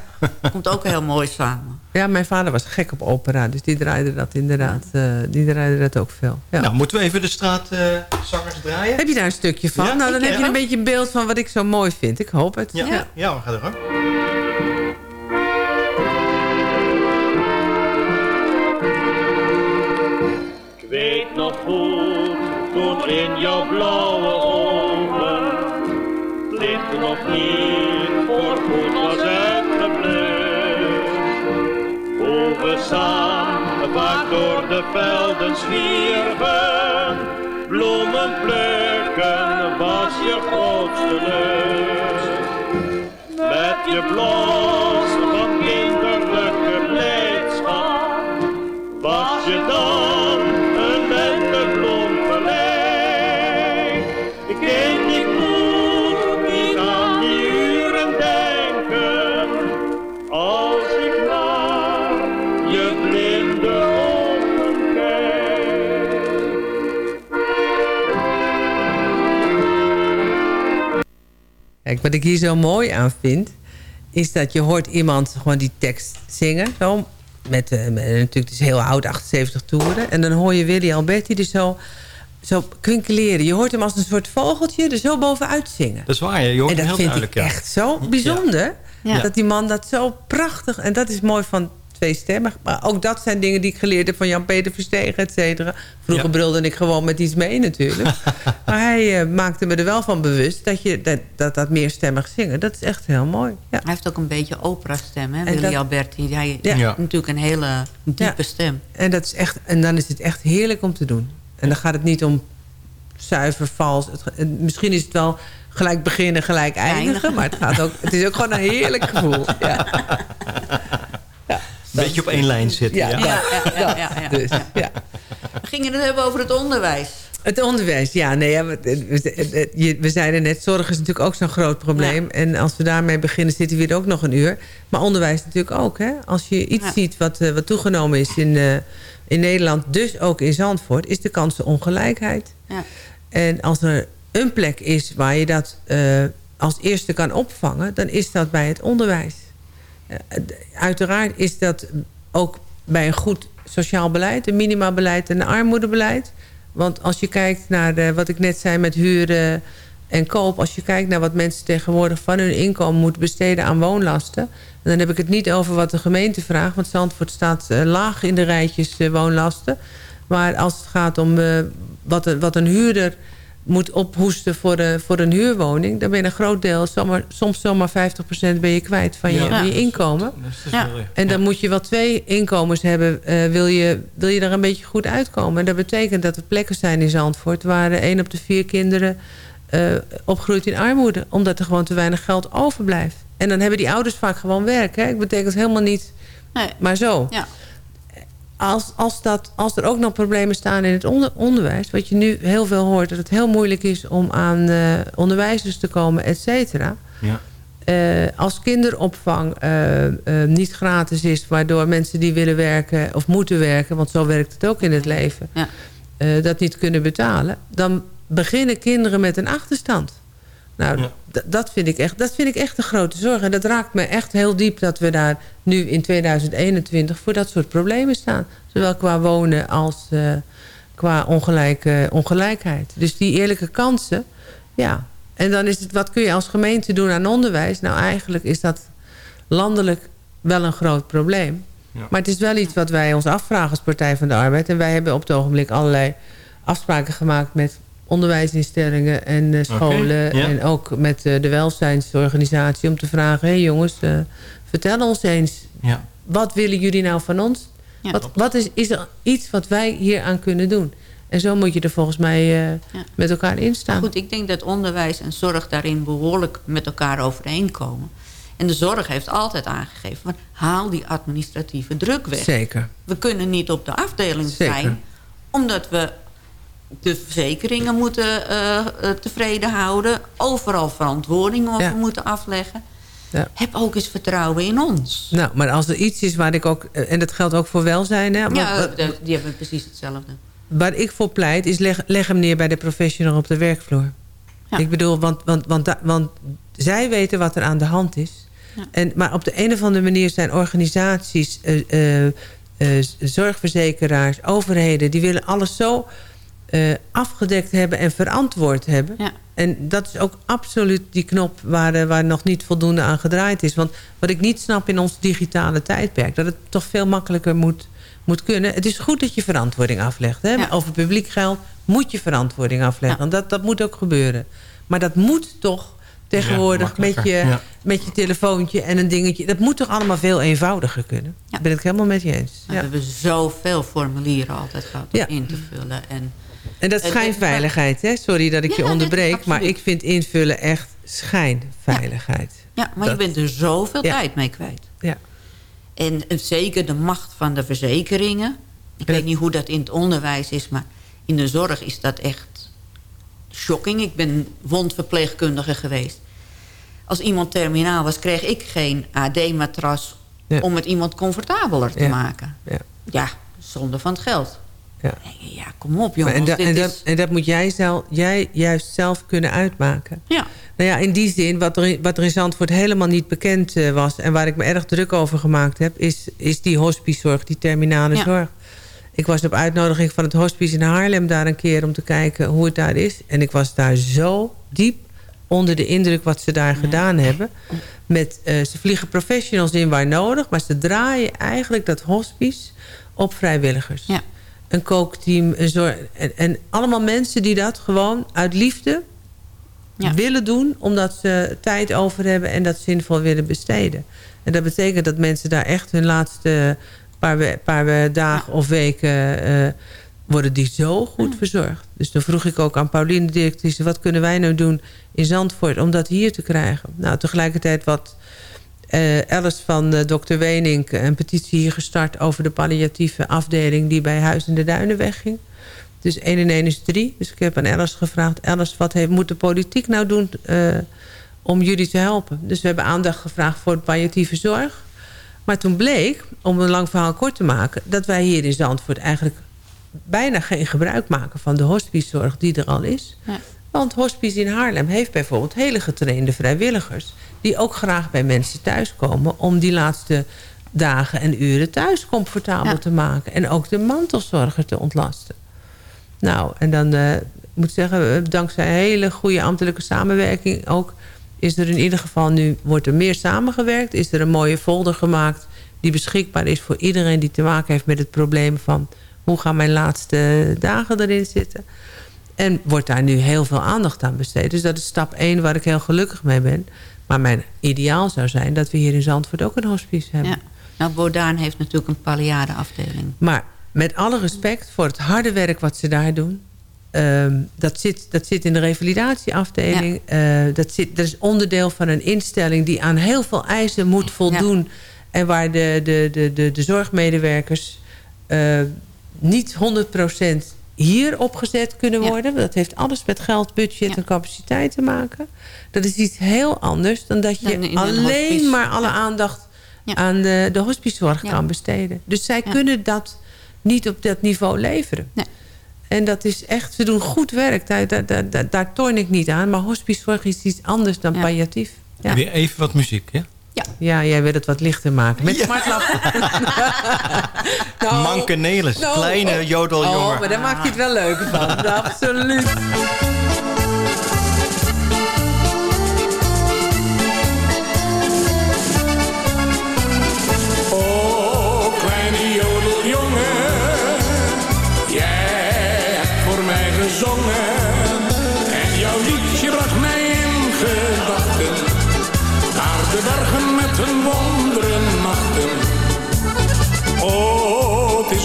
komt ook heel mooi samen. Ja, mijn vader was gek op opera. Dus die draaide dat inderdaad. Uh, die draaide dat ook veel. Ja. Nou, moeten we even de straatzangers uh, draaien? Heb je daar een stukje van? Ja, nou, dan heb je een beetje een beeld van wat ik zo mooi vind. Ik hoop het. Ja, ja. ja we gaan er hoor. Ik weet nog goed, toen in jouw blauwe niet voor goed was uitgebleven. Hoe we samen vaak door de velden zwierven, bloemen plukken was je grootste lust. Met je blos wat ik hier zo mooi aan vind... is dat je hoort iemand gewoon die tekst zingen. Zo, met, eh, met natuurlijk, het is heel oud, 78 toeren. En dan hoor je Willy Alberti er zo, zo kwinkeleren. Je hoort hem als een soort vogeltje er zo bovenuit zingen. Dat is waar, je hoort en hem dat heel vind ik duidelijk. ja. echt zo bijzonder. Ja. Dat die man dat zo prachtig... En dat is mooi van twee stemmen. Maar ook dat zijn dingen die ik geleerd heb van Jan-Peter Verstegen, et cetera. Vroeger Ja. brulde ik gewoon met iets mee natuurlijk. maar hij eh, maakte me er wel van bewust dat je, dat, dat, dat meerstemmig zingen... dat is echt heel mooi. Ja. Hij heeft ook een beetje opera-stem, hè, En Willy dat- Alberti. Hij Ja. heeft natuurlijk een hele diepe Ja. stem. En, dat is echt, en dan is het echt heerlijk om te doen. En dan gaat het niet om zuiver, vals. Het, het- misschien is het wel gelijk beginnen, gelijk eindigen. Eindigen. Maar het, gaat ook, het is ook gewoon een heerlijk gevoel. Ja. Een beetje op één lijn zitten. Ja, Ja, dat- Ja, ja, ja, ja. Dus, ja. We gingen het hebben over het onderwijs. Het onderwijs, ja. Nee, ja, we, we- zeiden net, zorg is natuurlijk ook zo'n groot probleem. En als we daarmee beginnen, zitten we hier ook nog een uur. Maar onderwijs natuurlijk ook. Hè? Als je iets Ja. ziet wat, eh, wat toegenomen is in, eh, in Nederland... dus ook in Zandvoort, is de kansenongelijkheid. Ja. En als er een plek is waar je dat eh, als eerste kan opvangen... dan is dat bij het onderwijs. Eh, uiteraard is dat ook bij een goed sociaal beleid... een minimabeleid en een armoedebeleid. Want als je kijkt naar de, wat ik net zei met huren en koop... als je kijkt naar wat mensen tegenwoordig van hun inkomen moeten besteden aan woonlasten... en dan heb ik het niet over wat de gemeente vraagt... want Zandvoort staat eh, laag in de rijtjes eh, woonlasten... Maar als het gaat om eh, wat, wat een huurder moet ophoesten voor, de, voor een huurwoning... dan ben je een groot deel, zomaar, soms zomaar 50% ben je kwijt van je, Ja. je inkomen. Is Ja. En dan moet je wel twee inkomens hebben, eh, wil, je, wil je daar een beetje goed uitkomen. En dat betekent dat er plekken zijn in Zandvoort... waar eh, één op de vier kinderen eh, opgroeit in armoede. Omdat er gewoon te weinig geld overblijft. En dan hebben die ouders vaak gewoon werk. Hè? Ik betekent helemaal niet, Nee. maar zo Ja. Als, als, dat, als er ook nog problemen staan in het onder- onderwijs... wat je nu heel veel hoort, dat het heel moeilijk is om aan eh, onderwijzers te komen, et cetera. Ja. Eh, als kinderopvang eh, eh, niet gratis is... waardoor mensen die willen werken of moeten werken... want zo werkt het ook in het leven... Ja. eh, dat niet kunnen betalen... dan beginnen kinderen met een achterstand. Nou, Ja. dat, vind ik echt, dat vind ik echt een grote zorg. En dat raakt me echt heel diep dat we daar nu in 2021... voor dat soort problemen staan. Zowel qua wonen als eh, qua ongelijke, ongelijkheid. Dus die eerlijke kansen, ja. En dan is het, wat kun je als gemeente doen aan onderwijs? Nou, eigenlijk is dat landelijk wel een groot probleem. Ja. Maar het is wel iets wat wij ons afvragen als Partij van de Arbeid. En wij hebben op het ogenblik allerlei afspraken gemaakt met onderwijsinstellingen en eh, scholen. ja. En ook met eh, de welzijnsorganisatie om te vragen... hé hey jongens, eh, vertel ons eens, Ja. wat willen jullie nou van ons? Ja. wat wat is, is er iets wat wij hier aan kunnen doen? En zo moet je er volgens mij eh, Ja. met elkaar in staan. Goed, ik denk dat onderwijs en zorg daarin behoorlijk met elkaar overeenkomen. En de zorg heeft altijd aangegeven... Van, haal die administratieve druk weg. Zeker. We kunnen niet op de afdeling Zeker. zijn... omdat we de verzekeringen moeten eh, eh, tevreden houden... overal verantwoording over Ja. moeten afleggen. Ja. Heb ook eens vertrouwen in ons. Nou, maar als er iets is waar ik ook... eh, en dat geldt ook voor welzijn, hè? ja, wat- de- die hebben precies hetzelfde. Waar ik voor pleit, is leg, leg hem neer bij de professional op de werkvloer. Ja. Ik bedoel, want, want, want, want zij weten wat er aan de hand is. Ja. En, maar op de een of andere manier zijn organisaties, zorgverzekeraars, overheden... die willen alles zo eh, afgedekt hebben en verantwoord hebben. Ja. En dat is ook absoluut die knop waar, eh, waar nog niet voldoende aan gedraaid is. Want wat ik niet snap in ons digitale tijdperk... dat het toch veel makkelijker moet, moet kunnen. Het is goed dat je verantwoording aflegt. Hè? Ja. Over publiek geld moet je verantwoording afleggen. Ja. Dat, dat moet ook gebeuren. Maar dat moet toch tegenwoordig Ja, met, je, Ja. met je telefoontje en een dingetje. Dat moet toch allemaal veel eenvoudiger kunnen. Ja. Daar ben ik het helemaal met je eens. We hebben zoveel formulieren altijd gehad om Ja. in te vullen. En En dat is schijnveiligheid, hè? Sorry dat ik Ja, je onderbreek. maar ik vind invullen echt schijnveiligheid. Ja, maar je bent er zoveel tijd mee kwijt. Ja. En zeker de macht van de verzekeringen. Ik weet niet hoe dat in het onderwijs is, maar in de zorg is dat echt shocking. Ik ben wondverpleegkundige geweest. Als iemand terminaal was, kreeg ik geen AD-matras... Ja. om het iemand comfortabeler te Ja. maken. Ja. Ja, zonde van het geld. Ja. Ja, kom op jongens. en, da- dit en, is- dat, en dat moet jij, zelf, jij juist zelf kunnen uitmaken. Ja. Nou ja, in die zin, wat er, wat er in Zandvoort helemaal niet bekend eh, was... en waar ik me erg druk over gemaakt heb... is, is die hospicezorg, die terminale Ja. zorg. Ik was op uitnodiging van het hospice in Haarlem daar een keer... om te kijken hoe het daar is. En ik was daar zo diep onder de indruk wat ze daar gedaan hebben. Met, eh, ze vliegen professionals in waar nodig... maar ze draaien eigenlijk dat hospice op vrijwilligers. Ja. Een kookteam, een zorg, en, en allemaal mensen die dat gewoon uit liefde willen doen... omdat ze tijd over hebben en dat zinvol willen besteden. En dat betekent dat mensen daar echt hun laatste paar, we- paar we- dagen of weken... eh, worden die zo goed verzorgd. Dus dan vroeg ik ook aan Pauline, de directrice... wat kunnen wij nou doen in Zandvoort om dat hier te krijgen? Nou, tegelijkertijd wat eh Alice van eh, Dr. Wenink... een petitie hier gestart over de palliatieve afdeling... die bij Huis in de Duinen wegging. Dus 1 en 1 is 3. Dus ik heb aan Alice gevraagd... Alice, wat heeft, moet de politiek nou doen eh, om jullie te helpen? Dus we hebben aandacht gevraagd voor de palliatieve zorg. Maar toen bleek, om een lang verhaal kort te maken... dat wij hier in Zandvoort eigenlijk bijna geen gebruik maken... van de hospicezorg die er al is. Ja. Want Hospice in Haarlem heeft bijvoorbeeld hele getrainde vrijwilligers... die ook graag bij mensen thuiskomen... om die laatste dagen en uren thuis comfortabel te maken. En ook de mantelzorger te ontlasten. Nou, en dan eh, ik moet zeggen, eh, dankzij hele goede ambtelijke samenwerking ook... is er in ieder geval nu, wordt er meer samengewerkt. Is er een mooie folder gemaakt die beschikbaar is voor iedereen... die te maken heeft met het probleem van... hoe gaan mijn laatste dagen erin zitten... En wordt daar nu heel veel aandacht aan besteed. Dus dat is stap 1 waar ik heel gelukkig mee ben. Maar mijn ideaal zou zijn dat we hier in Zandvoort ook een hospice hebben. Ja. Nou, Bodaan heeft natuurlijk een palliade afdeling. Maar met alle respect voor het harde werk wat ze daar doen... ehm, dat, zit, dat zit in de revalidatieafdeling. Eh, dat, zit, dat is onderdeel van een instelling die aan heel veel eisen moet voldoen. En waar de, de, de, de, de zorgmedewerkers eh, niet 100% hier opgezet kunnen worden. Dat heeft alles met geld, budget en capaciteit te maken. Dat is iets heel anders dan dat je Dan alleen maar alle aandacht aan de, de hospicezorg kan besteden. Dus zij kunnen dat niet op dat niveau leveren. En dat is echt, ze doen goed werk. Daar, daar, daar, ik niet aan. Maar hospicezorg is iets anders dan palliatief. Ja. Weer even wat muziek, ja? Ja, jij wil het wat lichter maken. Met Ja. smartlap. Nou, Manke Nelis, nou, kleine oh. jodeljongen. Oh, maar daar maak je het wel leuker van. Absoluut.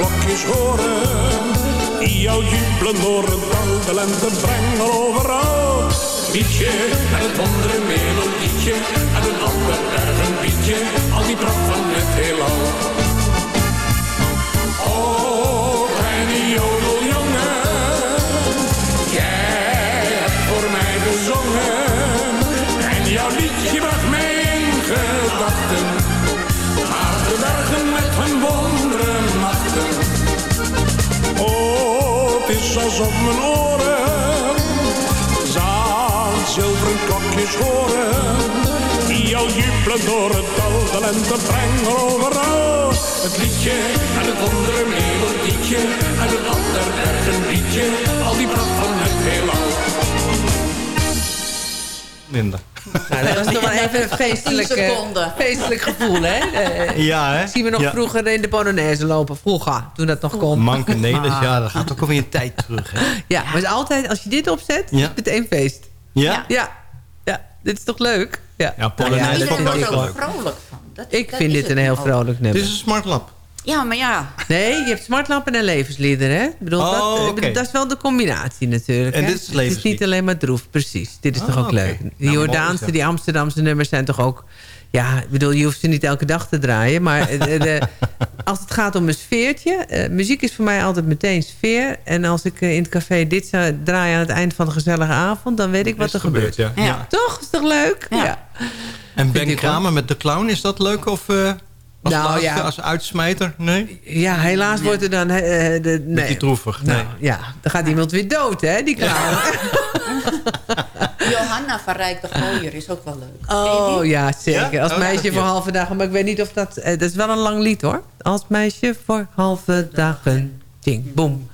Klokjes horen. Die jou jubelen door het dal, de lente brengen overal. Liedje en het wondere melodietje, en een ander bergen liedje, al die pracht van het heelal. Vlissels op mijn oren. Zaan zilveren klokjes horen. Die al jubelen door het dal, de lente brengen overal. Het liedje en het andere melodietje. En het ander erg een liedje. Al die pracht van het heelal. Minder. Nou, dat was toch wel even een feestelijk, feestelijk gevoel, hè? Eh, Ja, hè? Zien we nog Ja. vroeger in de Polonaise lopen. Vroeger, toen dat nog kon. Manke Nelis, ja, dat gaat ook alweer een tijd terug. Hè? Ja, maar het is altijd, als je dit opzet, Ja. is het meteen feest. Ja? Ja. Ja, dit is toch leuk? Ja, Ja, Polonaise Ja, vond ik vind ook leuk. vrolijk van. Dat, Ik dat vind is dit een heel vrolijk Dit nummer. is een smart lab. Ja, maar ja. Nee, je hebt smartlappen en levensliederen, hè? Ik bedoel, Oh, dat, oké. dat is wel de combinatie natuurlijk. En hè? dit is Het is levenslied. niet alleen maar droef, precies. Dit is Ah, toch ook leuk. Die Nou, mooi is Jordaanse, die Amsterdamse nummers zijn toch ook... Ja, ik bedoel, je hoeft ze niet elke dag te draaien. Maar de, de- als het gaat om een sfeertje... eh, muziek is voor mij altijd meteen sfeer. En als ik eh, in het café dit zou draaien aan het eind van een gezellige avond... dan weet ik wat Is er gebeurt. gebeurd, ja. Ja. Toch? Is toch leuk? Ja. En Ben Kramer met de clown, is dat leuk? Of eh, als, Nou, laatste, ja. als uitsmijter? Nee? Ja, helaas wordt er dan... eh, de, nee. Beetje droevig. Nee. Nou, ja, dan gaat iemand weer dood, hè, die clown. Johanna van Rijk de Gooier is ook wel leuk. Oh die? ja, zeker. Ja? Als Oh, meisje ja. voor halve dagen. Maar ik weet niet of dat... eh, dat is wel een lang lied hoor. Als meisje voor halve dagen. Ding, boom.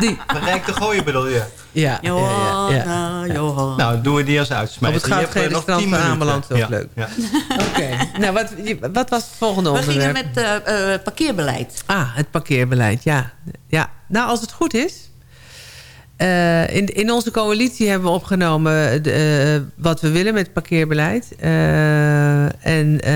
Die. Bereik de gooien bedoel je? Ja, ja, ja, ja. Johanna, Johanna. Nou, doen we die als Op uitsmijter. het Je hebt, eh, Goudgele nog strand 10 van. Ameland ook Ja, leuk. ja. Oké. Nou, wat, wat was het volgende We onderwerp? gingen met eh, eh, parkeerbeleid. Ah, het parkeerbeleid, ja. ja. Nou, als het goed is... eh, in, in onze coalitie hebben we opgenomen de, eh, wat we willen met het parkeerbeleid. Eh, en eh,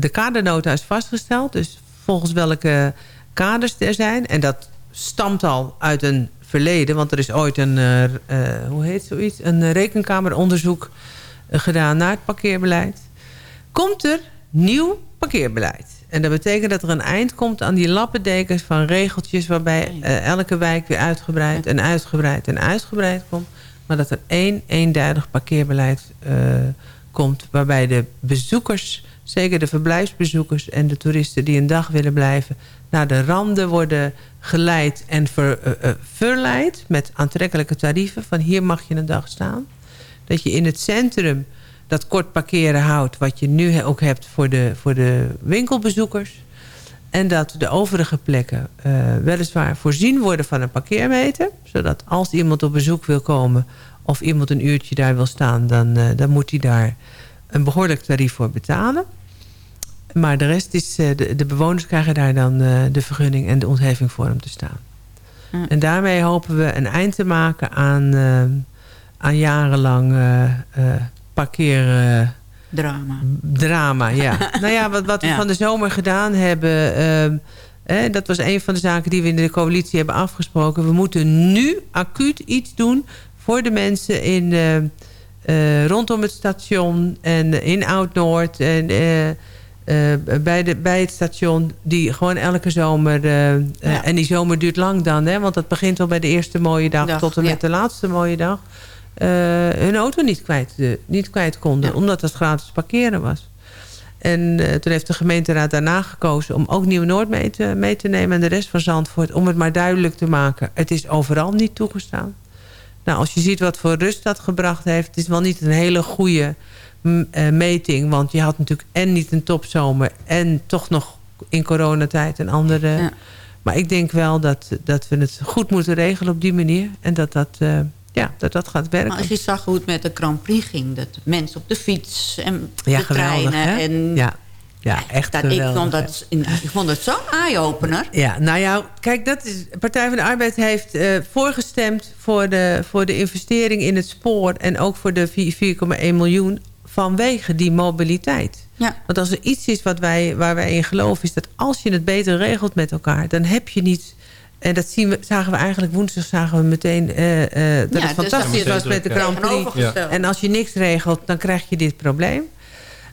de kadernota is vastgesteld. Dus volgens welke kaders er zijn. En dat stamt al uit een verleden. Want er is ooit een, eh, eh, hoe heet zoiets? Een rekenkameronderzoek eh, gedaan naar het parkeerbeleid. Komt er nieuw parkeerbeleid? En dat betekent dat er een eind komt aan die lappendekens van regeltjes... waarbij elke wijk weer uitgebreid en uitgebreid en uitgebreid komt. Maar dat er één eenduidig parkeerbeleid eh, komt... waarbij de bezoekers, zeker de verblijfsbezoekers... en de toeristen die een dag willen blijven... naar de randen worden geleid en eh, eh, verleid... met aantrekkelijke tarieven van hier mag je een dag staan. Dat je in het centrum dat kort parkeren houdt... wat je nu ook hebt voor de, voor de winkelbezoekers. En dat de overige plekken eh, weliswaar voorzien worden van een parkeermeter. Zodat als iemand op bezoek wil komen... of iemand een uurtje daar wil staan... dan, eh, dan moet hij daar een behoorlijk tarief voor betalen. Maar de rest is... eh, de, de bewoners krijgen daar dan eh, de vergunning... en de ontheffing voor om te staan. En daarmee hopen we een eind te maken aan, aan jarenlang parkeren Drama. drama, ja. nou ja, wat, wat we Ja. van de zomer gedaan hebben... ehm, dat was een van de zaken die we in de coalitie hebben afgesproken. We moeten nu acuut iets doen voor de mensen in, eh, eh, rondom het station... en in Oud-Noord en eh, bij, de, bij het station... die gewoon elke zomer... en die zomer duurt lang dan, hè, want dat begint al bij de eerste mooie dag... Dag, tot en met ja. de laatste mooie dag... hun auto niet kwijt, niet kwijt konden. Omdat het gratis parkeren was. En toen heeft de gemeenteraad daarna gekozen... om ook Nieuw-Noord mee te, mee te nemen en de rest van Zandvoort... om het maar duidelijk te maken. Het is overal niet toegestaan. Nou, als je ziet wat voor rust dat gebracht heeft... het is wel niet een hele goede mm, eh, meting... want je had natuurlijk en niet een topzomer... en toch nog in coronatijd een andere... Maar ik denk wel dat, dat we het goed moeten regelen op die manier... en dat dat, eh, ja, dat, dat gaat werken. Maar als je zag hoe het met de Grand Prix ging... dat mensen op de fiets en Ja, de geweldig, treinen... hè? En Ja, ja echt dat, ik, geweldig, vond hè? dat, ik vond het zo'n eye-opener. Ja, nou ja, kijk, dat is, Partij van de Arbeid heeft eh, voorgestemd... Voor de, voor de investering in het spoor... en ook voor de 4,1 miljoen vanwege die mobiliteit. Ja. Want als er iets is wat wij, waar wij in geloven... is dat als je het beter regelt met elkaar... dan heb je niet... En dat zien we, zagen we eigenlijk woensdag zagen we meteen eh, eh, dat Ja, het dus fantastisch dat was met de Grand Prix. En als je niks regelt, dan krijg je dit probleem.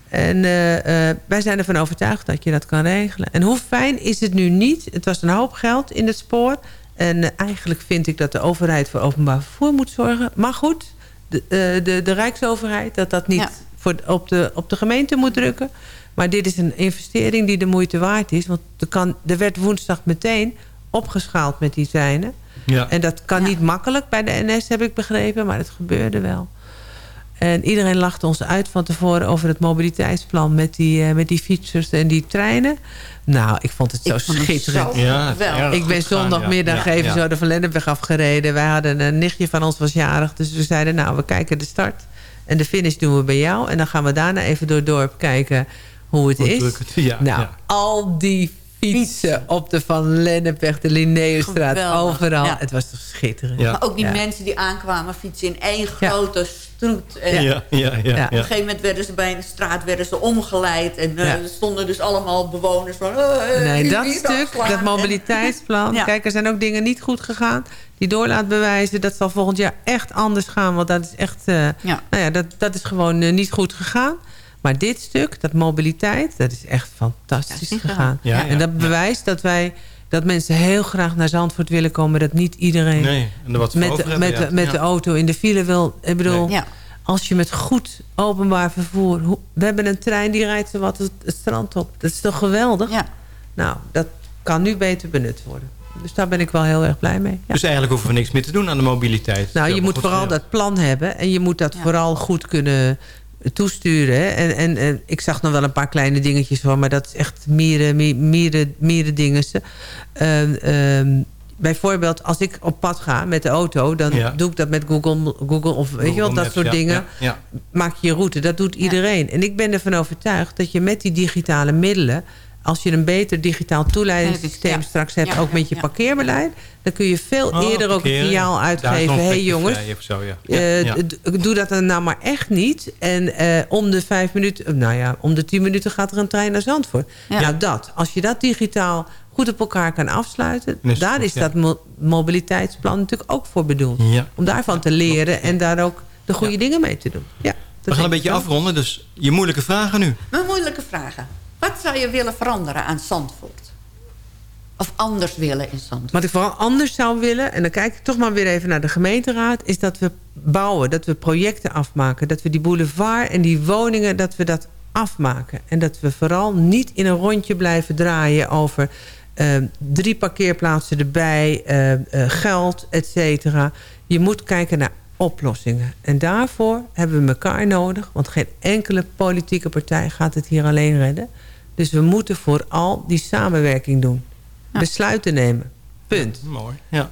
En eh, eh, wij zijn ervan overtuigd dat je dat kan regelen. En hoe fijn is het nu niet? Het was een hoop geld in het spoor. En eh, eigenlijk vind ik dat de overheid voor openbaar vervoer moet zorgen. Maar goed, de, eh, de, de Rijksoverheid, dat dat niet Ja. voor, op, de, op de gemeente moet drukken. Maar dit is een investering die de moeite waard is. Want er, kan, er werd woensdag meteen opgeschaald met die treinen. Ja. En dat kan niet makkelijk bij de NS, heb ik begrepen. Maar het gebeurde wel. En iedereen lachte ons uit van tevoren over het mobiliteitsplan... met die, eh, met die fietsers en die treinen. Nou, ik vond het zo Ik vond het schitterend. zo Ja, erg ik ben zondagmiddag ja. Ja, even zo de Van Lennepweg afgereden. Wij hadden een nichtje van ons was jarig. Dus we zeiden, nou, we kijken de start. En de finish doen we bij jou. En dan gaan we daarna even door het dorp kijken hoe het Hoe is. het- nou, al die fietsen op de Van Lennepweg, de Linnaeusstraat, overal. ja. Het was toch schitterend. Maar ook die Ja. mensen die aankwamen fietsen in één grote stroet. En Ja, ja, ja, Op ja. een gegeven moment werden ze bij een straat werden ze omgeleid. En Ja. er stonden dus allemaal bewoners van... eh, Nee, dat stuk, dat mobiliteitsplan. Ja. Kijk, er zijn ook dingen niet goed gegaan. Die doorlaatbewijzen, dat zal volgend jaar echt anders gaan. Want dat is echt, eh, Ja. nou ja, dat, dat is gewoon niet goed gegaan. Maar dit stuk, dat mobiliteit, dat is echt fantastisch gegaan. gegaan. Ja, en ja, dat bewijst dat wij dat mensen heel graag naar Zandvoort willen komen. Dat niet iedereen Nee, en wat voor met, de, met, ja. de, met Ja. de auto in de file wil. Ik bedoel, Nee. Ja. als je met goed openbaar vervoer... hoe- we hebben een trein die rijdt zo wat het, het strand op. Dat is toch geweldig? Ja. Nou, dat kan nu beter benut worden. Dus daar ben ik wel heel erg blij mee. Ja. Dus eigenlijk hoeven we niks meer te doen aan de mobiliteit. nou, je moet vooral dat plan hebben. En je moet dat vooral goed kunnen toesturen. hè. En, en, en ik zag nog wel een paar kleine dingetjes voor. Maar dat is echt mieren, mi- mieren, mieren dingensen. Ehm, ehm, bijvoorbeeld, als ik op pad ga met de auto... dan Ja. doe ik dat met Google, Google of weet je wel, dat Maps, soort ja, dingen. Ja. Maak je je route. Dat doet iedereen. En ik ben ervan overtuigd dat je met die digitale middelen... als je een beter digitaal toeleidingssysteem Ja. straks hebt... Ja, ook met je ja. parkeerbeleid... dan kun je veel Oh, eerder ook een parkeren. signaal uitgeven. Hé hey, jongens, zo, ja. Ja, eh, doe dat dan nou maar echt niet. En eh, om de vijf minuten, nou ja, om de tien minuten gaat er een trein naar Zandvoort. Ja. Nou dat, als je dat digitaal goed op elkaar kan afsluiten... Is daar goed, is ja. dat mo- mobiliteitsplan natuurlijk ook voor bedoeld. Ja. Om daarvan te leren en daar ook de goede dingen mee te doen. Ja, We gaan een beetje afronden, dus je moeilijke vragen nu. Mijn moeilijke vragen. Wat zou je willen veranderen aan Zandvoort? Of anders willen in Zandvoort? Wat ik vooral anders zou willen, en dan kijk ik toch maar weer even naar de gemeenteraad... is dat we bouwen, dat we projecten afmaken. Dat we die boulevard en die woningen, dat we dat afmaken. En dat we vooral niet in een rondje blijven draaien over... eh, drie parkeerplaatsen erbij, eh, eh, geld, et cetera. Je moet kijken naar oplossingen. En daarvoor hebben we elkaar nodig. Want geen enkele politieke partij gaat het hier alleen redden. Dus we moeten vooral die samenwerking doen. Besluiten nemen. Punt. Mooi, ja.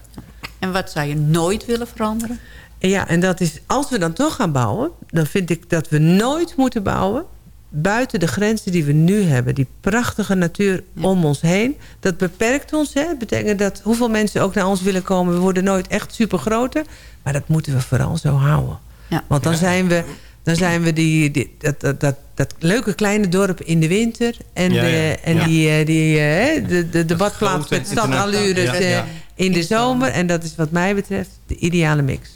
En wat zou je nooit willen veranderen? En ja, en dat is, als we dan toch gaan bouwen... dan vind ik dat we nooit moeten bouwen... buiten de grenzen die we nu hebben. Die prachtige natuur om ons heen. Dat beperkt ons. Hè? Dat betekent dat hoeveel mensen ook naar ons willen komen... we worden nooit echt super groter. Maar dat moeten we vooral zo houden. Ja. Want dan zijn we, dan zijn we die, die, dat, dat, dat, dat leuke kleine dorp in de winter... en, Ja, ja, de, en ja. die, eh, die, eh, de, de debatplaats grote met stadallures eh, in de zomer. En dat is wat mij betreft de ideale mix.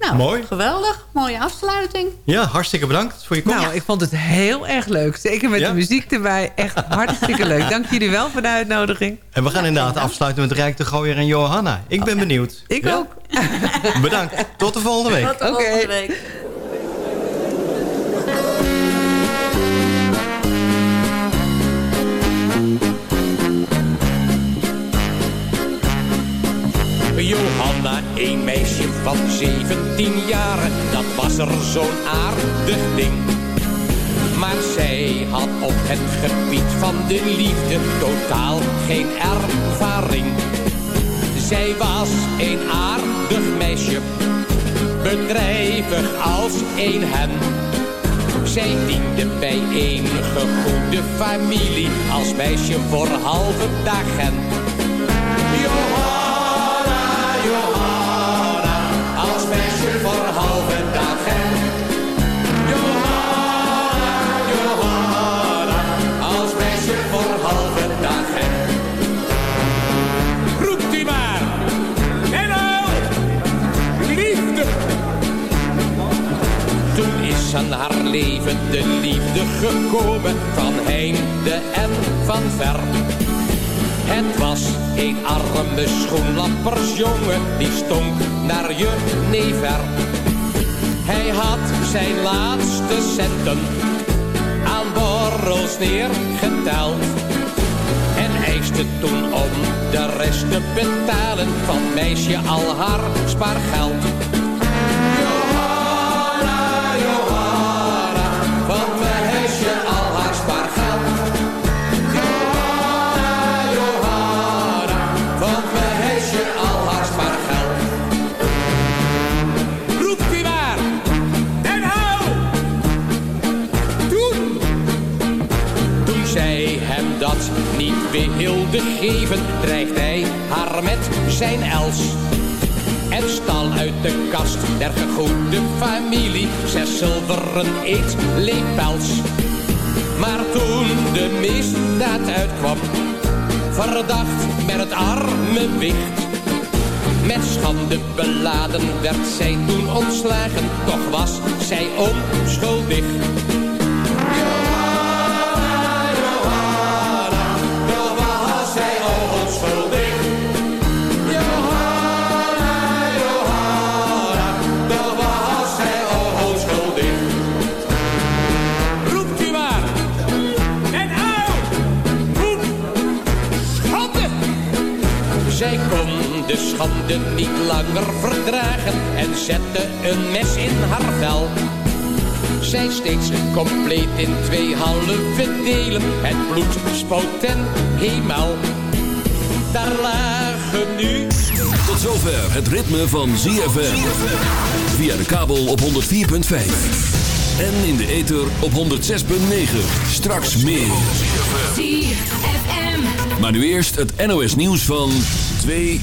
Nou, Mooi. geweldig. Mooie afsluiting. Ja, hartstikke bedankt voor je komst. Nou, ik vond het heel erg leuk. Zeker met Ja? de muziek erbij. Echt hartstikke leuk. Dank jullie wel voor de uitnodiging. En we gaan inderdaad afsluiten met Rijk de Gooier en Johanna. Ik ben benieuwd. Ik Ja? ook. Bedankt. Tot de volgende week. Tot de Oké. volgende week. Johanna, een meisje van 17 jaren, dat was er zo'n aardig ding. Maar zij had op het gebied van de liefde totaal geen ervaring. Zij was een aardig meisje, bedrijvig als een hen. Zij diende bij een goede familie als meisje voor halve dagen. Is aan haar leven de liefde gekomen van heinde en van ver. Het was een arme schoenlappersjongen, die stonk naar je never. Hij had zijn laatste centen aan borrels neergeteld. En reisde toen om de rest te betalen van meisje al haar spaargeld. Wilde geven, dreigt hij haar met zijn els. En stal uit de kast der gegoede familie zes zilveren eetlepels. Maar toen de misdaad uitkwam, verdacht met het arme wicht. Met schande beladen werd zij toen ontslagen, toch was zij onschuldig. De schande niet langer verdragen en zette een mes in haar vel. Zij steeds compleet in twee halve delen. Het bloed spoot ten hemel. Daar lagen nu... Tot zover het ritme van ZFM. Via de kabel op 104.5. En in de ether op 106.9. Straks meer. ZFM. Maar nu eerst het NOS nieuws van 2